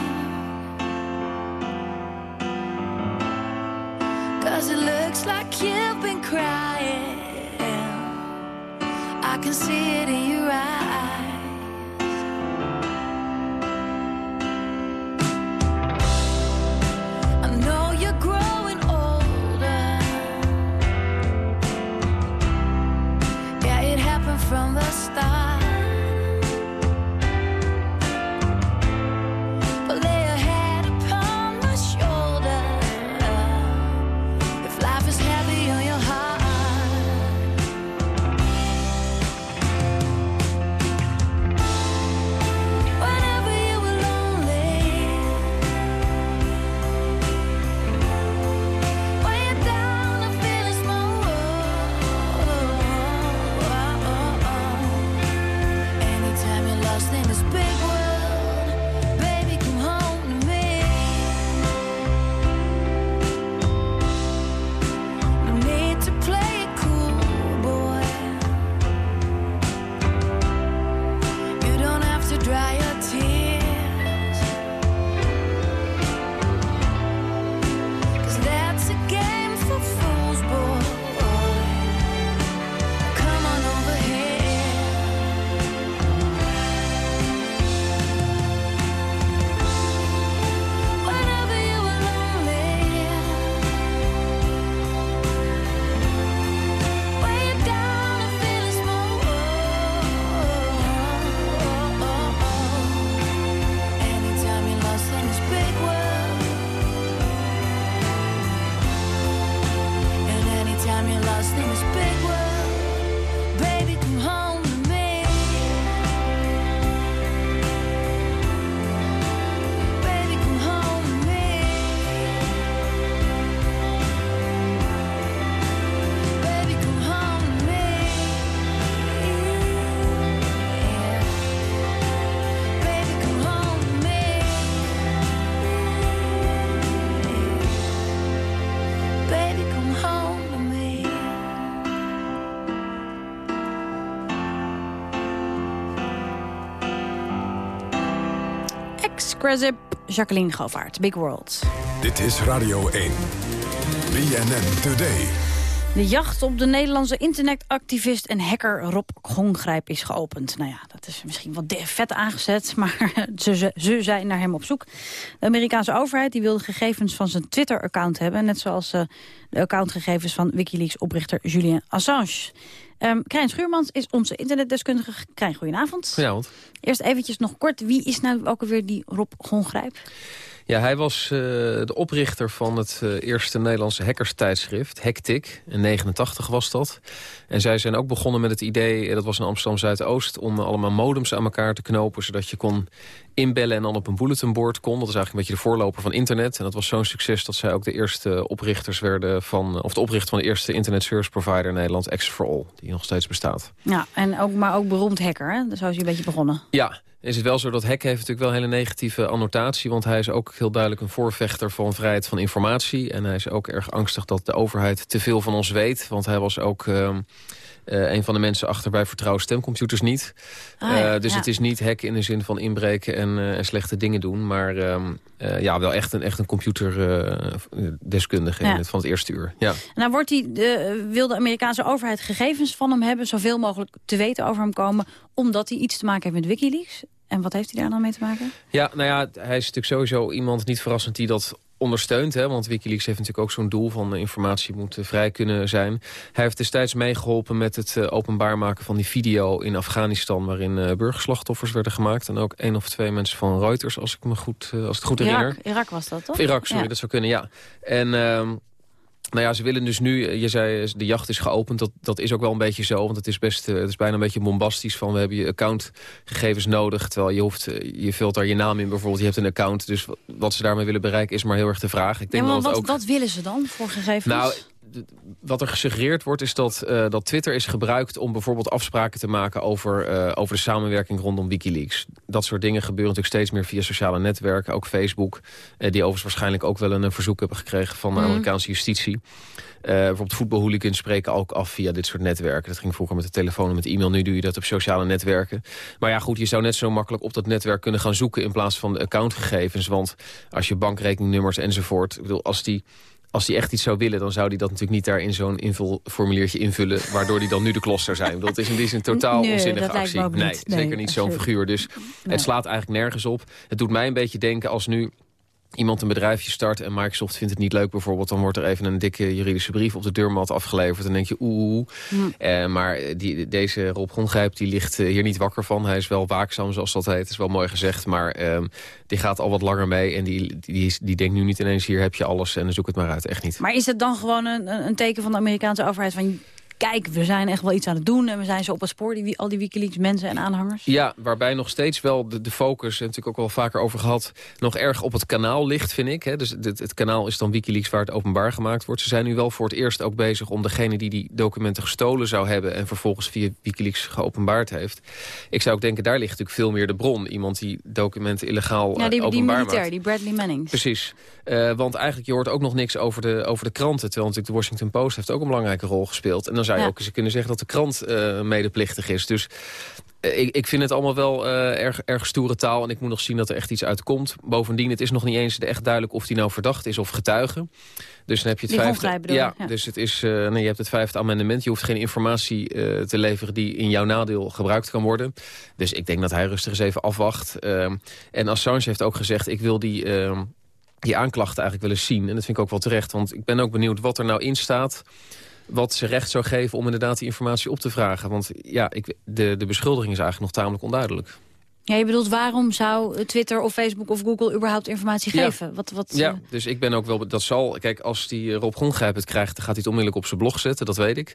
Cause it looks like you've been crying. I can see it Jacqueline Govaert, Big World. Dit is Radio 1. BNN Today. De jacht op de Nederlandse internetactivist en hacker Rob Gongrijp is geopend. Nou ja, dat is misschien wat vet aangezet, maar ze, ze, ze, zijn naar hem op zoek. De Amerikaanse overheid die wil de gegevens van zijn Twitter-account hebben... net zoals uh, de accountgegevens van Wikileaks-oprichter Julian Assange. Um, Krijn Schuurmans is onze internetdeskundige. Krijn, goedenavond. Goedenavond. Eerst eventjes nog kort, wie is nou ook alweer die Rob Gongrijp? Ja, hij was uh, de oprichter van het uh, eerste Nederlandse hackerstijdschrift, Hectic. In 89 was dat. En zij zijn ook begonnen met het idee, dat was in Amsterdam Zuidoost... om allemaal modems aan elkaar te knopen, zodat je kon inbellen en dan op een bulletinboard kon. Dat is eigenlijk een beetje de voorloper van internet. En dat was zo'n succes dat zij ook de eerste oprichters werden van... of de oprichter van de eerste internet service provider in Nederland, Access for All. Die nog steeds bestaat. Ja, en ook, maar ook beroemd hacker, hè? Zo is hij een beetje begonnen. Ja, is het wel zo dat Hek heeft natuurlijk wel een hele negatieve annotatie... want hij is ook heel duidelijk een voorvechter van vrijheid van informatie. En hij is ook erg angstig dat de overheid te veel van ons weet. Want hij was ook... Uh, uh, een van de mensen achter bij vertrouwen stemcomputers niet. Ah, ja, uh, dus ja. het is niet hacken in de zin van inbreken en, uh, en slechte dingen doen. Maar um, ja, wel echt een, echt een computerdeskundige Ja. van het eerste uur. Ja. En nou wordt die, de, wil de Amerikaanse overheid gegevens van hem hebben... zoveel mogelijk te weten over hem komen... omdat hij iets te maken heeft met Wikileaks. En wat heeft hij daar dan mee te maken? Ja, nou ja, hij is natuurlijk sowieso iemand, niet verrassend, die dat ondersteunt. Hè? Want Wikileaks heeft natuurlijk ook zo'n doel van de informatie moet uh, vrij kunnen zijn. Hij heeft destijds meegeholpen met het uh, openbaar maken van die video in Afghanistan... waarin burgerslachtoffers werden gemaakt. En ook één of twee mensen van Reuters, als ik me goed, als het goed Irak, herinner. Irak was dat, toch? Of Irak, sorry, Ja. dat zou kunnen, ja. En... Nou ja, ze willen dus nu, je zei de jacht is geopend, dat, dat is ook wel een beetje zo. Want het is, best, uh, het is bijna een beetje bombastisch van we hebben je accountgegevens nodig. Terwijl je hoeft, je vult daar je naam in bijvoorbeeld, je hebt een account. Dus wat ze daarmee willen bereiken is maar heel erg de vraag. Ik denk ja, maar dat wat, ook... wat willen ze dan voor gegevens? Nou, wat er gesuggereerd wordt is dat, uh, dat Twitter is gebruikt om bijvoorbeeld afspraken te maken over, uh, over de samenwerking rondom Wikileaks. Dat soort dingen gebeuren natuurlijk steeds meer via sociale netwerken, ook Facebook. Uh, die overigens waarschijnlijk ook wel een verzoek hebben gekregen van de Mhm. Amerikaanse justitie. Uh, bijvoorbeeld voetbalhooligans spreken ook af via dit soort netwerken. Dat ging vroeger met de telefoon en met e-mail. Nu doe je dat op sociale netwerken. Maar ja, goed, je zou net zo makkelijk op dat netwerk kunnen gaan zoeken... in plaats van de accountgegevens. Want als je bankrekeningnummers enzovoort... Ik bedoel, als die als hij echt iets zou willen, dan zou hij dat natuurlijk niet daar in zo'n invulformuliertje invullen, waardoor hij dan nu de klos zou zijn. Dat is in die zin een totaal Nee, onzinnige dat lijkt actie. me ook nee, zeker niet zo'n figuur. Dus Nee. het slaat eigenlijk nergens op. Het doet mij een beetje denken als nu iemand een bedrijfje start en Microsoft vindt het niet leuk bijvoorbeeld... dan wordt er even een dikke juridische brief op de deurmat afgeleverd. Dan denk je oeh. Hm. Eh, maar die, deze Rob Gongrijp die ligt eh, hier niet wakker van. Hij is wel waakzaam, zoals dat heet. is wel mooi gezegd, maar ehm, die gaat al wat langer mee... en die, die, die denkt nu niet ineens hier heb je alles en zoek het maar uit. Echt niet. Maar is het dan gewoon een een teken van de Amerikaanse overheid van... kijk, we zijn echt wel iets aan het doen en we zijn zo op het spoor, die, al die Wikileaks mensen en aanhangers? Ja, waarbij nog steeds wel de, de focus, en natuurlijk ook wel vaker over gehad... nog erg op het kanaal ligt, vind ik. Hè. Dus het, het kanaal is dan Wikileaks waar het openbaar gemaakt wordt. Ze zijn nu wel voor het eerst ook bezig om degene die die documenten gestolen zou hebben... en vervolgens via Wikileaks geopenbaard heeft. Ik zou ook denken, daar ligt natuurlijk veel meer de bron. Iemand die documenten illegaal Ja, eh, die, die openbaar militair, maakt. die Bradley Manning. Precies. Eh, want eigenlijk, je hoort ook nog niks over de, over de kranten. Terwijl natuurlijk de Washington Post heeft ook een belangrijke rol gespeeld. En dan zou je Ja. ook eens kunnen zeggen dat de krant eh, medeplichtig is. Dus eh, ik, ik vind het allemaal wel eh, erg, erg stoere taal. En ik moet nog zien dat er echt iets uitkomt. Bovendien, het is nog niet eens echt duidelijk of die nou verdacht is of getuige. Dus dan heb je het Die vijfde... Bedoel ja, ja. dus het is, nee, je hebt het vijfde amendement. Je hoeft geen informatie te leveren die in jouw nadeel gebruikt kan worden. Dus ik denk dat hij rustig eens even afwacht. Ehm, en Assange heeft ook gezegd, ik wil die... ehm, die aanklachten eigenlijk willen zien. En dat vind ik ook wel terecht. Want ik ben ook benieuwd wat er nou in staat... wat ze recht zou geven om inderdaad die informatie op te vragen. Want ja, ik, de, de beschuldiging is eigenlijk nog tamelijk onduidelijk. Ja, je bedoelt, waarom zou Twitter of Facebook of Google überhaupt informatie Ja. geven? Wat, wat, Ja, eh, dus ik ben ook wel... Dat zal, kijk, als die Rob Gongrijp het krijgt... dan gaat hij het onmiddellijk op zijn blog zetten, dat weet ik.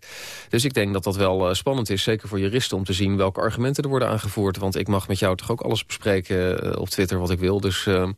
Dus ik denk dat dat wel eh, spannend is, zeker voor juristen... om te zien welke argumenten er worden aangevoerd. Want ik mag met jou toch ook alles bespreken eh, op Twitter wat ik wil. Dus... eh,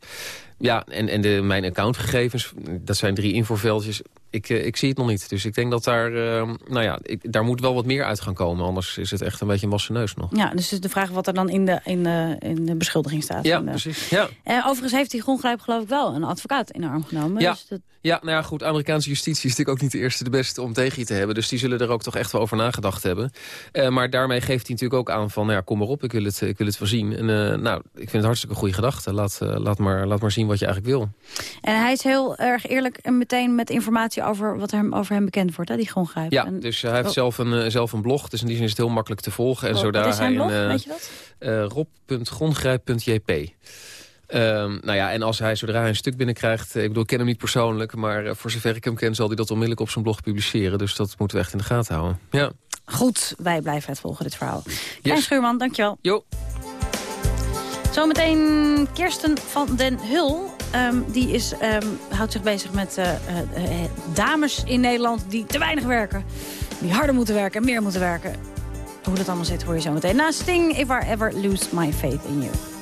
ja, en, en de, mijn accountgegevens, dat zijn drie invoerveldjes. Ik, eh, ik zie het nog niet. Dus ik denk dat daar, uh, nou ja, ik, daar moet wel wat meer uit gaan komen. Anders is het echt een beetje een wassen neus nog. Ja, dus de vraag wat er dan in de, in de, in de beschuldiging staat. Ja, precies. Ja. Uh, overigens heeft die grondgrijp geloof ik wel een advocaat in de arm genomen. Ja. Dus dat... Ja, nou ja, goed. Amerikaanse justitie is natuurlijk ook niet de eerste de beste om tegen je te hebben. Dus die zullen er ook toch echt wel over nagedacht hebben. Uh, maar daarmee geeft hij natuurlijk ook aan van, nou ja, kom maar op, ik wil het, ik wil het wel zien. En nou, ik vind het hartstikke goede gedachte. Laat, laat, maar, laat maar zien wat je eigenlijk wil. En hij is heel erg eerlijk en meteen met informatie over wat hem, over hem bekend wordt, hè, die grondgrijp. Ja, en... dus hij heeft oh. zelf, een, zelf een blog. Dus in die zin is het heel makkelijk te volgen. En oh, zodra wat is hij blog? een, Weet je dat? rob.grondgrijp.jp. Um, nou ja, en als hij zodra hij een stuk binnenkrijgt... ik bedoel, ik ken hem niet persoonlijk... maar voor zover ik hem ken zal hij dat onmiddellijk op zijn blog publiceren. Dus dat moeten we echt in de gaten houden. Ja. Goed, wij blijven het volgen, dit verhaal. Klein Yes. Schuurman, dankjewel. Jo. Zometeen Kirsten van den Hul. Um, die is, um, houdt zich bezig met uh, uh, uh, dames in Nederland die te weinig werken. Die harder moeten werken en meer moeten werken. Hoe dat allemaal zit hoor je zo meteen. Na Sting, If I Ever Lose My Faith in You.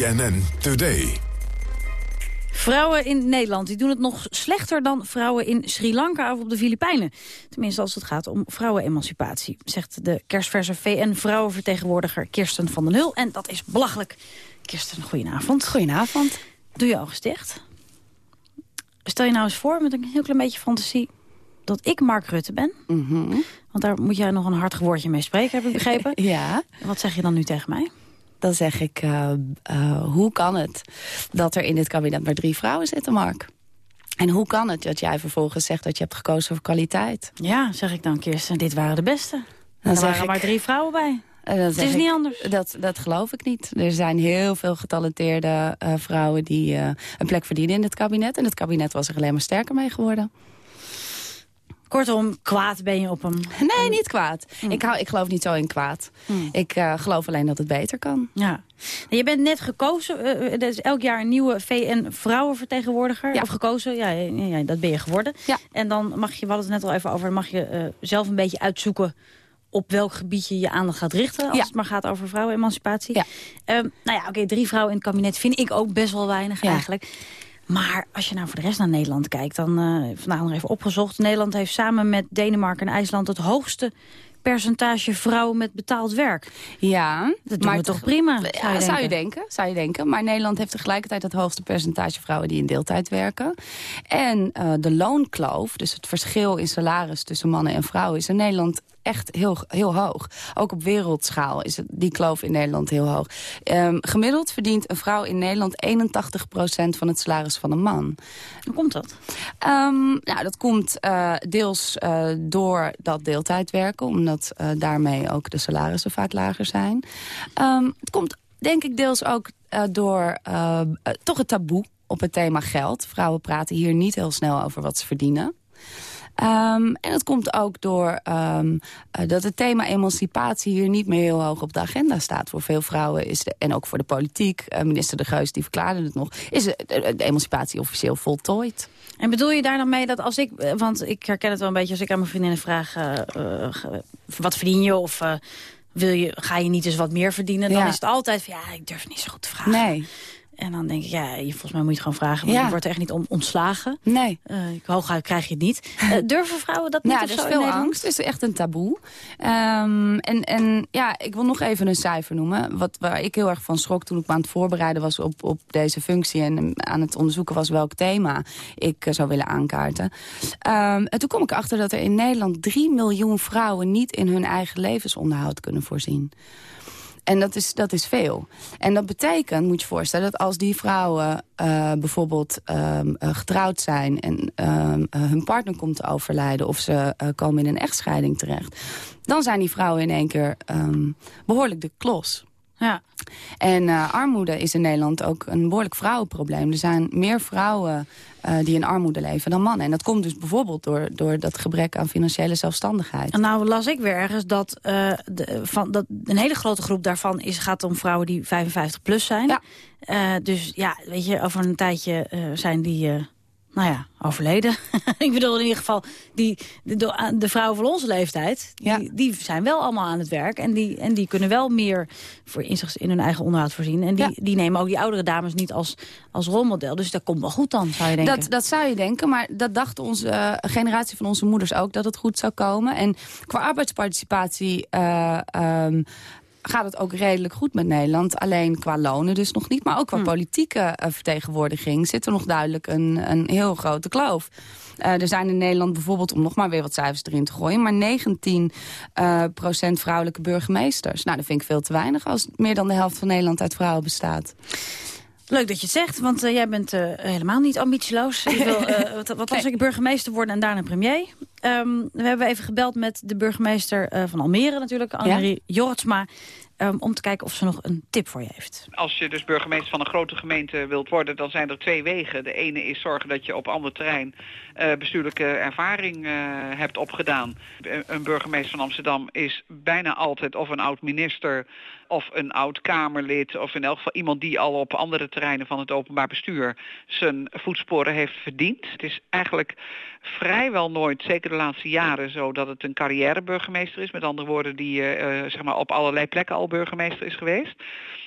BNN Today. Vrouwen in Nederland die doen het nog slechter dan vrouwen in Sri Lanka of op de Filipijnen. Tenminste als het gaat om vrouwenemancipatie, zegt de kerstverse VN-vrouwenvertegenwoordiger Kirsten van den Hul. En dat is belachelijk. Kirsten, goedenavond. Goedenavond. Doe je ogen dicht. Stel je nou eens voor, met een heel klein beetje fantasie, dat ik Mark Rutte ben. Mhm. Want daar moet jij nog een hard woordje mee spreken, heb ik begrepen. Ja. Wat zeg je dan nu tegen mij? Dan zeg ik, uh, uh, hoe kan het dat er in dit kabinet maar drie vrouwen zitten, Mark? En hoe kan het dat jij vervolgens zegt dat je hebt gekozen voor kwaliteit? Ja, zeg ik dan, Kirsten, dit waren de beste. Dan er waren ik- maar drie vrouwen bij. Dan Het is ik, niet anders. Dat, dat geloof ik niet. Er zijn heel veel getalenteerde eh, vrouwen die eh, een plek verdienen in het kabinet. En het kabinet was er alleen maar sterker mee geworden. Kortom, kwaad ben je op hem. Nee, niet kwaad. Ik, hou, ik geloof niet zo in kwaad. Ik eh, geloof alleen dat het beter kan. Ja. Je bent net gekozen. er is elk jaar een nieuwe VN-vrouwenvertegenwoordiger. Of gekozen, ja, ja, ja, dat ben je geworden. En dan mag je, we hadden het net al even over... mag je zelf een beetje uitzoeken op welk gebied je je aandacht gaat richten... als Ja. het maar gaat over vrouwenemancipatie. Ehm, nou ja, oké, drie vrouwen in het kabinet vind ik ook best wel weinig eigenlijk. Maar als je nou voor de rest naar Nederland kijkt... dan eh vandaag nog even opgezocht. Nederland heeft samen met Denemarken en IJsland... het hoogste percentage vrouwen met betaald werk. Ja, Dat doen we toch prima, zou je Ja, zou je denken. denken, zou je denken. Maar Nederland heeft tegelijkertijd het hoogste percentage vrouwen die in deeltijd werken. En eh, de loonkloof, dus het verschil in salaris tussen mannen en vrouwen, is in Nederland echt heel, heel hoog. Ook op wereldschaal is die kloof in Nederland heel hoog. Ehm, gemiddeld verdient een vrouw in Nederland 81% van het salaris van een man. Hoe komt dat? Ehm, nou, dat komt eh, deels eh, door dat deeltijd werken, omdat eh, daarmee ook de salarissen vaak lager zijn. Ehm, het komt denk ik deels ook door toch het taboe op het thema geld. Vrouwen praten hier niet heel snel over wat ze verdienen. Ehm, en het komt ook door ehm, eh, dat het thema emancipatie hier niet meer heel hoog op de agenda staat. Voor veel vrouwen is de, en ook voor de politiek, eh, minister De Geus die verklaarde het nog, is de, de- de emancipatie officieel voltooid. En bedoel je daar dan mee dat als ik... eh, Want ik herken het wel een beetje als ik aan mijn vriendinnen vraag... wat verdien je of wil je, ga je niet eens wat meer verdienen? Dan Ja. is het altijd van ja, ik durf niet zo goed te vragen. Nee. En dan denk ik, ja, je- volgens mij moet je het gewoon vragen. Want Ja. je wordt er echt niet on- ontslagen. Nee. Uh, hooguit krijg je het niet. Eh, durven vrouwen dat niet Ja, of er is veel angst. Het is echt een taboe. Ehm, en, en ja, ik wil nog even een cijfer noemen. Wat, waar ik heel erg van schrok toen ik me aan het voorbereiden was op, op deze functie... en aan het onderzoeken was welk thema ik eh, zou willen aankaarten. Ehm, en toen kom ik achter dat er in Nederland 3 miljoen vrouwen... niet in hun eigen levensonderhoud kunnen voorzien. En dat is, dat is veel. En dat betekent, moet je voorstellen, dat als die vrouwen eh, bijvoorbeeld ehm, eh, getrouwd zijn... en ehm, eh, hun partner komt te overlijden of ze komen in een echtscheiding terecht... dan zijn die vrouwen in één keer ehm, behoorlijk de klos. Ja. En eh, armoede is in Nederland ook een behoorlijk vrouwenprobleem. Er zijn meer vrouwen eh, die in armoede leven dan mannen. En dat komt dus bijvoorbeeld door, door dat gebrek aan financiële zelfstandigheid. En nou las ik weer ergens dat, eh, de, van, dat een hele grote groep daarvan is, gaat om vrouwen die 55 plus zijn. Eh, dus ja, weet je, over een tijdje zijn die, nou ja, overleden. ik bedoel in ieder geval, die, de, de, vrouwen van onze leeftijd, die, die zijn wel allemaal aan het werk. En die, en die kunnen wel meer voor in, in hun eigen onderhoud voorzien. En die, die nemen ook die oudere dames niet als, als rolmodel. Dus dat komt wel goed dan, zou je denken. Dat, dat zou je denken, maar dat dacht onze eh, generatie van onze moeders ook... dat het goed zou komen. En qua arbeidsparticipatie... ehm, gaat het ook redelijk goed met Nederland. Alleen qua lonen dus nog niet. Maar ook qua Hm. politieke eh, vertegenwoordiging... zit er nog duidelijk een, een heel grote kloof. Eh, er zijn in Nederland bijvoorbeeld, om nog maar weer wat cijfers erin te gooien... maar 19 eh, procent vrouwelijke burgemeesters. Nou, dat vind ik veel te weinig... als meer dan de helft van Nederland uit vrouwen bestaat. Leuk dat je het zegt, want eh, jij bent eh, helemaal niet ambitieloos. Je wil, eh, wat, wat als ik burgemeester worden en daarna premier? Ehm, we hebben even gebeld met de burgemeester van Almere natuurlijk, Annemarie Jortsma... ehm, om te kijken of ze nog een tip voor je heeft. Als je dus burgemeester van een grote gemeente wilt worden, dan zijn er twee wegen. De ene is zorgen dat je op ander terrein eh, bestuurlijke ervaring eh, hebt opgedaan. Een- burgemeester van Amsterdam is bijna altijd of een oud-minister of een oud-Kamerlid... of in elk geval iemand die al op andere terreinen van het openbaar bestuur... zijn voetsporen heeft verdiend. Het is eigenlijk vrijwel nooit, zeker de laatste jaren zo dat het een carrièreburgemeester is. Met andere woorden, die eh, zeg maar op allerlei plekken al burgemeester is geweest.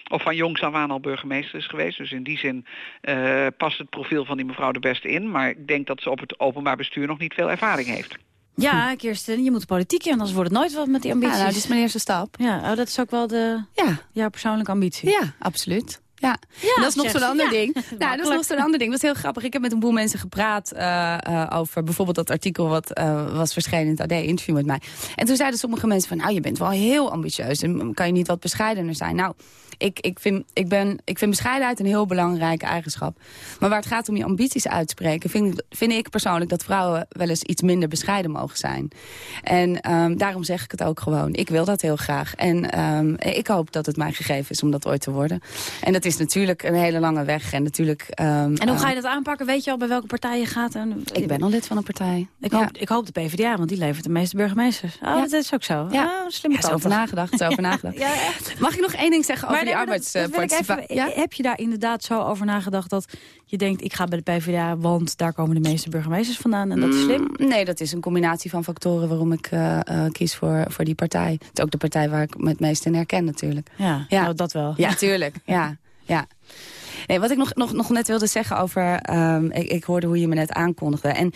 Of van jongs af aan al burgemeester is geweest. Dus in die zin uh, past het profiel van die mevrouw er best in. Maar ik denk dat ze op het openbaar bestuur nog niet veel ervaring heeft. Ja, Kirsten, je moet de politiek in, anders wordt het nooit wat met die ambities. Ja, nou, dat is mijn eerste stap. Ja, oh, dat is ook wel de, ja. jouw persoonlijke ambitie. Ja, absoluut. Ja, ja dat is nog zo'n ander ding. Nou, dat is nog zo'n ander ding. Dat is heel grappig. Ik heb met een boel mensen gepraat uh, uh, over bijvoorbeeld dat artikel wat uh, was verschenen in het AD, interview met mij. En toen zeiden sommige mensen van, nou, je bent wel heel ambitieus en kan je niet wat bescheidener zijn? Nou, ik, ik, vind, ik, ben, ik vind bescheidenheid een heel belangrijke eigenschap. Maar waar het gaat om je ambities uitspreken... vind, vind ik persoonlijk dat vrouwen wel eens iets minder bescheiden mogen zijn. En um, daarom zeg ik het ook gewoon. Ik wil dat heel graag. En um, ik hoop dat het mij gegeven is om dat ooit te worden. En dat is natuurlijk een hele lange weg. En, natuurlijk, um, en hoe ga je dat aanpakken? Weet je al bij welke partij je gaat? En... Ik ben al lid van een partij. Ik, hoop, ik hoop de PvdA, want die levert de meeste burgemeesters. Oh, ja. dat is ook zo. Ja, oh, slim ja, over nagedacht. over nagedacht. ja, Mag ik nog één ding zeggen over die arbeidsparticipatie? Ja? Heb je daar inderdaad zo over nagedacht dat je denkt... ik ga bij de PvdA, want daar komen de meeste burgemeesters vandaan en dat is slim? Mm, nee, dat is een combinatie van factoren waarom ik uh, uh, kies voor, voor die partij. Het is ook de partij waar ik me het meest in herken natuurlijk. Ja, ja. Nou, dat wel. Ja, tuurlijk. ja, ja. Nee, wat ik nog, nog, nog net wilde zeggen over... Um, ik, ik hoorde hoe je me net aankondigde. En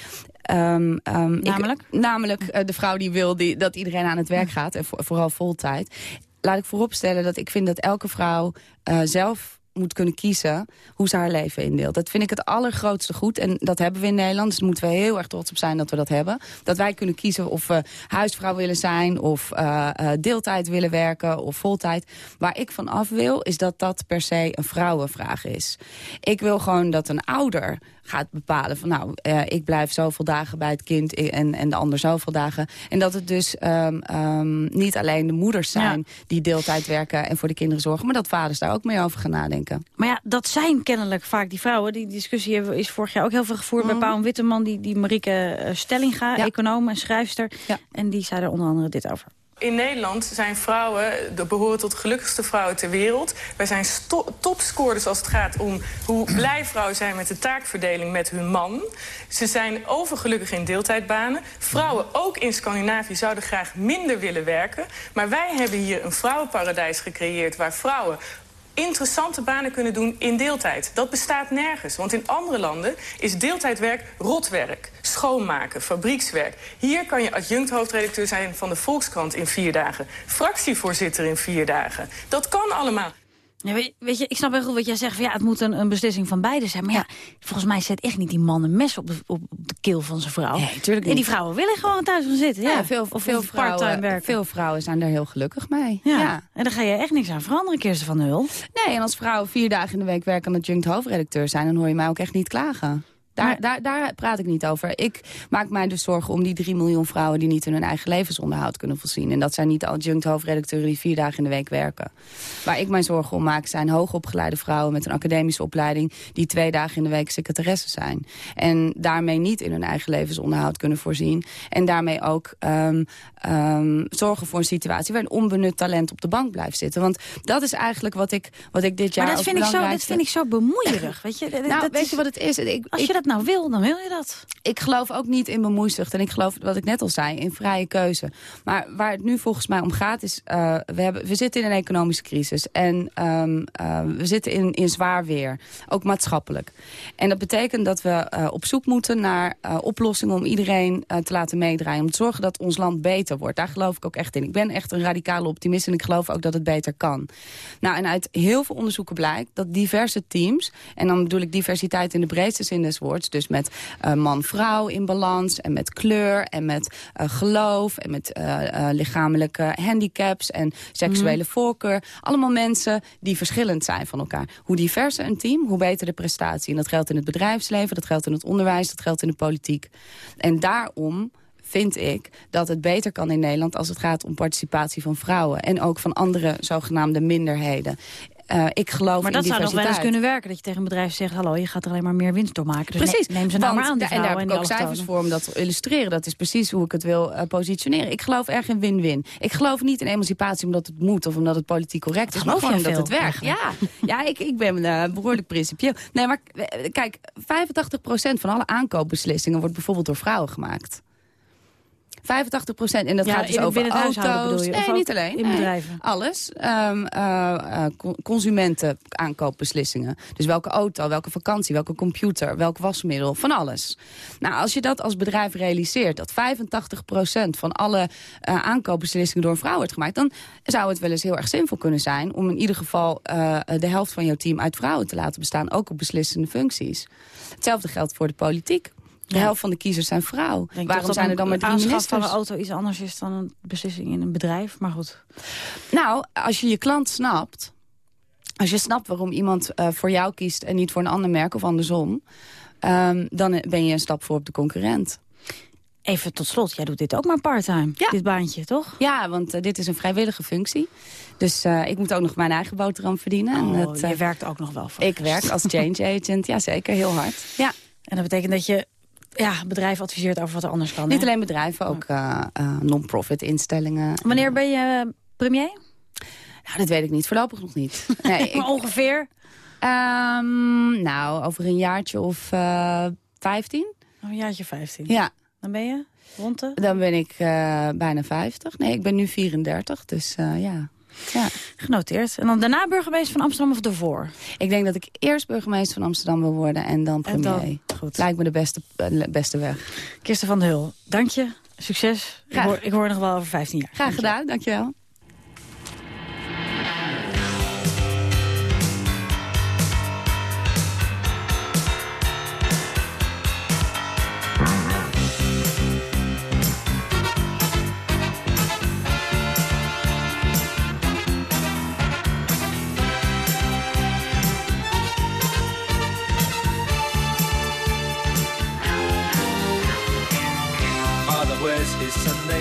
Um, um, namelijk? Ik, namelijk uh, de vrouw die wil die, dat iedereen aan het werk gaat. En voor, vooral voltijd. Laat ik vooropstellen dat ik vind dat elke vrouw uh, zelf moet kunnen kiezen hoe ze haar leven indeelt. Dat vind ik het allergrootste goed. En dat hebben we in Nederland. Dus daar moeten we heel erg trots op zijn dat we dat hebben. Dat wij kunnen kiezen of we huisvrouw willen zijn... of uh, uh, deeltijd willen werken of voltijd. Waar ik van af wil, is dat dat per se een vrouwenvraag is. Ik wil gewoon dat een ouder gaat bepalen van nou, uh, ik blijf zoveel dagen bij het kind en, en de ander zoveel dagen. En dat het dus um, um, niet alleen de moeders zijn ja. die deeltijd werken en voor de kinderen zorgen, maar dat vaders daar ook mee over gaan nadenken. Maar ja, dat zijn kennelijk vaak die vrouwen. Die discussie is vorig jaar ook heel veel gevoerd mm. bij Paul Witteman, die, die Marieke uh, Stellinga, ja. econoom en schrijfster. Ja. En die zei er onder andere dit over. In Nederland zijn vrouwen, de behoren tot de gelukkigste vrouwen ter wereld. Wij zijn topscorers als het gaat om hoe blij vrouwen zijn met de taakverdeling met hun man. Ze zijn overgelukkig in deeltijdbanen. Vrouwen, ook in Scandinavië, zouden graag minder willen werken. Maar wij hebben hier een vrouwenparadijs gecreëerd waar vrouwen interessante banen kunnen doen in deeltijd. Dat bestaat nergens, want in andere landen is deeltijdwerk rotwerk. Schoonmaken, fabriekswerk. Hier kan je adjunct hoofdredacteur zijn van de Volkskrant in vier dagen. Fractievoorzitter in vier dagen. Dat kan allemaal. Ja, weet, weet, je, ik snap wel goed wat jij zegt. Van, ja, het moet een, een beslissing van beide zijn. Maar ja, volgens mij zet echt niet die man een mes op de, op de keel van zijn vrouw. Nee, tuurlijk niet. En die vrouwen willen gewoon thuis gaan zitten. Ja, ja veel, of veel, vrouwen, veel vrouwen zijn daar heel gelukkig mee. Ja. ja. En daar ga je echt niks aan veranderen, Kirsten van Nul. Nee, en als vrouwen vier dagen in de week werken aan adjunct hoofdredacteur zijn... dan hoor je mij ook echt niet klagen. Daar, daar, daar praat ik niet over. Ik maak mij dus zorgen om die 3 miljoen vrouwen... die niet in hun eigen levensonderhoud kunnen voorzien. En dat zijn niet adjunct hoofdredacteuren die vier dagen in de week werken. Waar ik mijn zorgen om maak zijn hoogopgeleide vrouwen... met een academische opleiding die twee dagen in de week secretaresse zijn. En daarmee niet in hun eigen levensonderhoud kunnen voorzien. En daarmee ook um, um, zorgen voor een situatie... waar een onbenut talent op de bank blijft zitten. Want dat is eigenlijk wat ik, wat ik dit jaar... Maar dat vind, ik zo, dat vind ik zo bemoeierig. Weet je, nou, dat weet is... je wat het is? Ik, Als je dat nou wil, dan wil je dat. Ik geloof ook niet in bemoeizucht. En ik geloof, wat ik net al zei, in vrije keuze. Maar waar het nu volgens mij om gaat is... Uh, we, hebben, we zitten in een economische crisis. En um, uh, we zitten in, in zwaar weer. Ook maatschappelijk. En dat betekent dat we uh, op zoek moeten naar oplossingen... om iedereen te laten meedraaien. Om te zorgen dat ons land beter wordt. Daar geloof ik ook echt in. Ik ben echt een radicale optimist. En ik geloof ook dat het beter kan. Nou, en uit heel veel onderzoeken blijkt dat diverse teams... en dan bedoel ik diversiteit in de breedste zin des woords dus met uh, man-vrouw in balans en met kleur en met uh, geloof en met uh, lichamelijke handicaps en seksuele mm. voorkeur. Allemaal mensen die verschillend zijn van elkaar. Hoe diverser een team, hoe beter de prestatie. En dat geldt in het bedrijfsleven, dat geldt in het onderwijs, dat geldt in de politiek. En daarom vind ik dat het beter kan in Nederland... als het gaat om participatie van vrouwen. En ook van andere zogenaamde minderheden. Uh, ik geloof maar dat zou nog wel eens kunnen werken. Dat je tegen een bedrijf zegt, hallo, je gaat er alleen maar meer winst door maken. Dus precies. neem ze nou maar aan, En daar heb ik ook cijfers voor om dat te illustreren. Dat is precies hoe ik het wil uh, positioneren. Ik geloof erg in win-win. Ik geloof niet in emancipatie omdat het moet of omdat het politiek correct is. Maar gewoon omdat het werkt. Ja, ja ik, ik ben uh, behoorlijk principieel. Nee, maar kijk, 85% van alle aankoopbeslissingen wordt bijvoorbeeld door vrouwen gemaakt. 85 procent. En dat Ja, gaat dus in- over auto's. je? Nee, niet alleen. in Nee, bedrijven? alles. Co- consumenten aankoopbeslissingen. Dus welke auto, welke vakantie, welke computer, welk wasmiddel. Van alles. Nou, als je dat als bedrijf realiseert... dat 85 procent van alle eh, aankoopbeslissingen door een vrouw wordt gemaakt... dan zou het wel eens heel erg zinvol kunnen zijn... om in ieder geval de helft van jouw team uit vrouwen te laten bestaan. Ook op beslissende functies. Hetzelfde geldt voor de politiek. De Ja. helft van de kiezers zijn vrouw. Denk Waarom zijn er dan maar drie ministers? van een auto iets anders is dan een beslissing in een bedrijf. Maar goed. Nou, als je je klant snapt... als je snapt waarom iemand eh, voor jou kiest... en niet voor een ander merk of andersom... ehm, dan ben je een stap voor op de concurrent. Even tot slot, jij doet dit ook maar part-time, dit baantje, toch? Ja, want eh, dit is een vrijwillige functie. Dus eh, ik moet ook nog mijn eigen boterham verdienen. en Oh, dat, jij eh, werkt ook nog wel voor. Ik werk als change agent, ja zeker, heel hard. Ja. En dat betekent dat je ja, bedrijven adviseert over wat er anders kan. Niet hè? alleen bedrijven, ook eh, eh, non-profit instellingen. Wanneer ben je eh, premier? Nou, dat weet ik niet, voorlopig nog niet. Nee, Maar ongeveer? Ehm, nou, over een jaartje of 15. Oh, een jaartje 15. Ja. Dan ben je rond de? Dan ben ik bijna 50. Nee, ik ben nu 34, dus ja. Ja. Genoteerd. En dan daarna burgemeester van Amsterdam of daarvoor? Ik denk dat ik eerst burgemeester van Amsterdam wil worden en dan En premier. dan- goed. Lijkt me de beste, eh, beste weg. Kirsten van der Hul, dank je. Succes. Ik hoor, ik hoor nog wel over 15 jaar. Graag gedaan, dankjewel.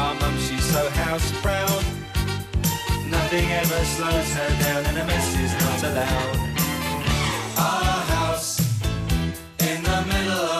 Our mum, she's so house proud. Nothing ever slows her down, and a mess is not allowed. Our house in the middle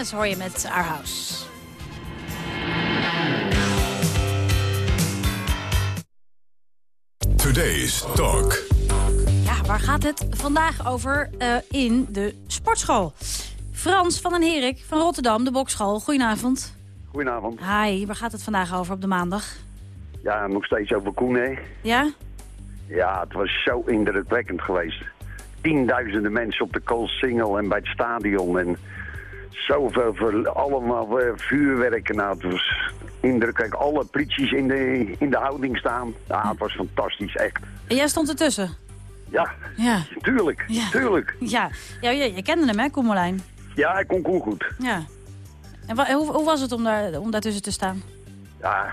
Madness hoor je met Our House. Today's Talk. Ja, waar gaat het vandaag over eh, in de sportschool? Frans van den Herik van Rotterdam, de bokschool. Goedenavond. Goedenavond. Hi, waar gaat het vandaag over op de maandag? Ja, nog steeds over Koen, hè? Ja? Ja, het was zo indrukwekkend geweest. Tienduizenden mensen op de Koolsingel en bij het stadion. En zoveel, voor allemaal vuurwerken. Nou, het was indrukwekkend. Alle polities in de, in de houding staan. Ja, het was fantastisch, echt. En jij stond ertussen? Ja, Ja. tuurlijk, tuurlijk. Ja, ja je, je kende hem hè, Koen Molijn? Ja, ik kon Koen goed. Ja. En hoe, hoe was het om, daar, om daartussen te staan? Ja,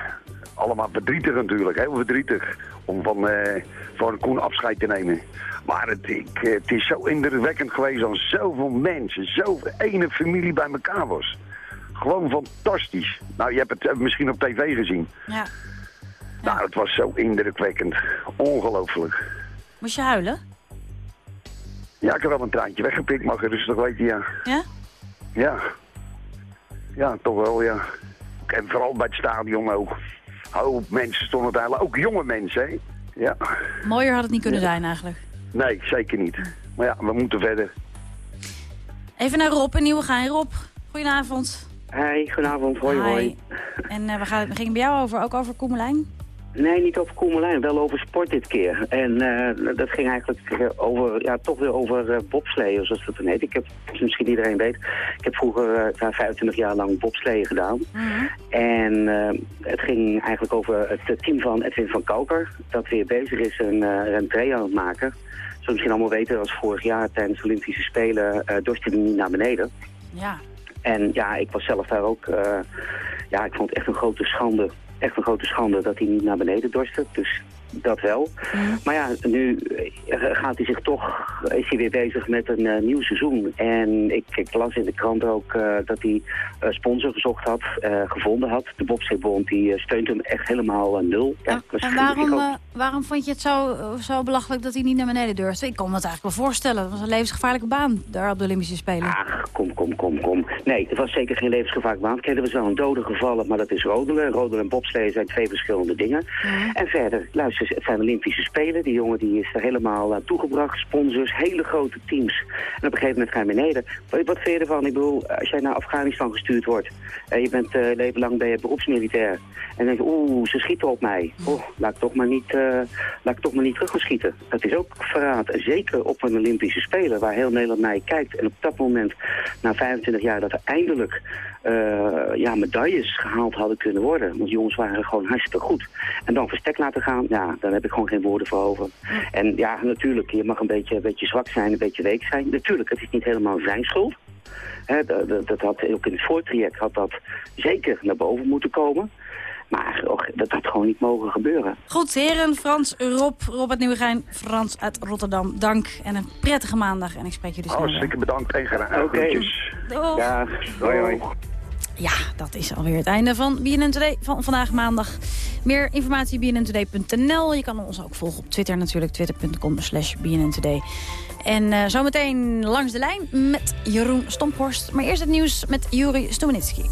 allemaal verdrietig natuurlijk, heel verdrietig. Om van, eh, van Koen afscheid te nemen. Maar het, ik, het is zo indrukwekkend geweest als zoveel mensen, zoveel ene familie bij elkaar was. Gewoon fantastisch. Nou, je hebt het eh, misschien op tv gezien. Ja. Nou, het was zo indrukwekkend. Ongelooflijk. Moest je huilen? Ja, ik heb wel een traantje weggepikt, mag je rustig weten, ja. Ja? Ja. Ja, toch wel, ja. En vooral bij het stadion ook. Hoop mensen stonden daar, ook jonge mensen, hè. Ja. Mooier had het niet kunnen zijn eigenlijk. Nee, zeker niet. Maar ja, we moeten verder. Even naar Rob in Nieuwegein. Rob, goedenavond. Hey, goedenavond. Hoi, Hi. hoi. En eh, we gaan, gingen bij jou over, ook over Koemelijn? Nee, niet over Koemelijn, wel over sport dit keer. En eh, dat ging eigenlijk eh, over, ja, toch weer over uh, bobsleeën, zoals dat dan heet. Ik heb, zoals misschien iedereen weet, ik heb vroeger eh, ja, 25 jaar lang bobsleeën gedaan. En eh, het ging eigenlijk over het team van Edwin van Koker, dat weer bezig is een uh, rentree aan het maken. We misschien allemaal weten, was vorig jaar tijdens de Olympische Spelen uh, dorstte hij niet naar beneden. Ja. En ja, ik was zelf daar ook, uh, ja, ik vond het echt een grote schande echt een grote schande dat hij niet naar beneden dorstte. Dus dat wel. Maar ja, nu gaat hij zich toch, is hij weer bezig met een uh, nieuw seizoen. En ik, ik, las in de krant ook uh, dat hij uh, sponsor gezocht had, gevonden had. De Bobsleebond die steunt hem echt helemaal nul. Ja, en waarom, waarom vond je het zo, zo belachelijk dat hij niet naar beneden durfde? Ik kon me het eigenlijk wel voorstellen. Het was een levensgevaarlijke baan daar op de Olympische Spelen. Ach, kom, kom, kom, kom. Nee, het was zeker geen levensgevaarlijke baan. Kijk, er was wel een dode gevallen, maar dat is rodelen. Rodelen en zijn twee verschillende dingen. En verder, luister, het zijn Olympische Spelen. Die jongen die is er helemaal aan toegebracht. Sponsors, hele grote teams. En op een gegeven moment ga je beneden. Wat, wat vind je ervan? Ik bedoel, als jij naar Afghanistan gestuurd wordt... en je bent uh, leven lang ben je beroepsmilitair... en dan denk je, oeh, ze schieten op mij. Oh, laat ik toch maar niet, uh, laat ik toch maar niet terug gaan schieten. Dat is ook verraad. Zeker op een Olympische Spelen, waar heel Nederland naar je kijkt. En op dat moment, na 25 jaar, dat er eindelijk... Uh, ja, medailles gehaald hadden kunnen worden. Want jongens waren gewoon hartstikke goed. En dan verstek laten gaan, ja, daar heb ik gewoon geen woorden voor over. En ja, natuurlijk, je mag een beetje, een beetje zwak zijn, een beetje week zijn. Natuurlijk, het is niet helemaal zijn schuld. Dat, dat had, ook in het voortraject had dat zeker naar boven moeten komen. Maar och, dat had gewoon niet mogen gebeuren. Goed, heren, Frans, Rob, Robert Nieuwegein, Frans uit Rotterdam. Dank en een prettige maandag. En ik spreek jullie snel. Hartstikke bedankt en graag. Oké. Ja, hoi hoi. Ja, dat is alweer het einde van BNN Today van vandaag maandag. Meer informatie bnntoday.nl. Je kan ons ook volgen op Twitter natuurlijk. Twitter.com slash bnntoday. En uh, zometeen langs de lijn met Jeroen Stomphorst. Maar eerst het nieuws met Juri Stubenitski.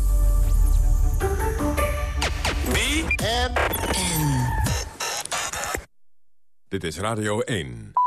Dit is Radio 1.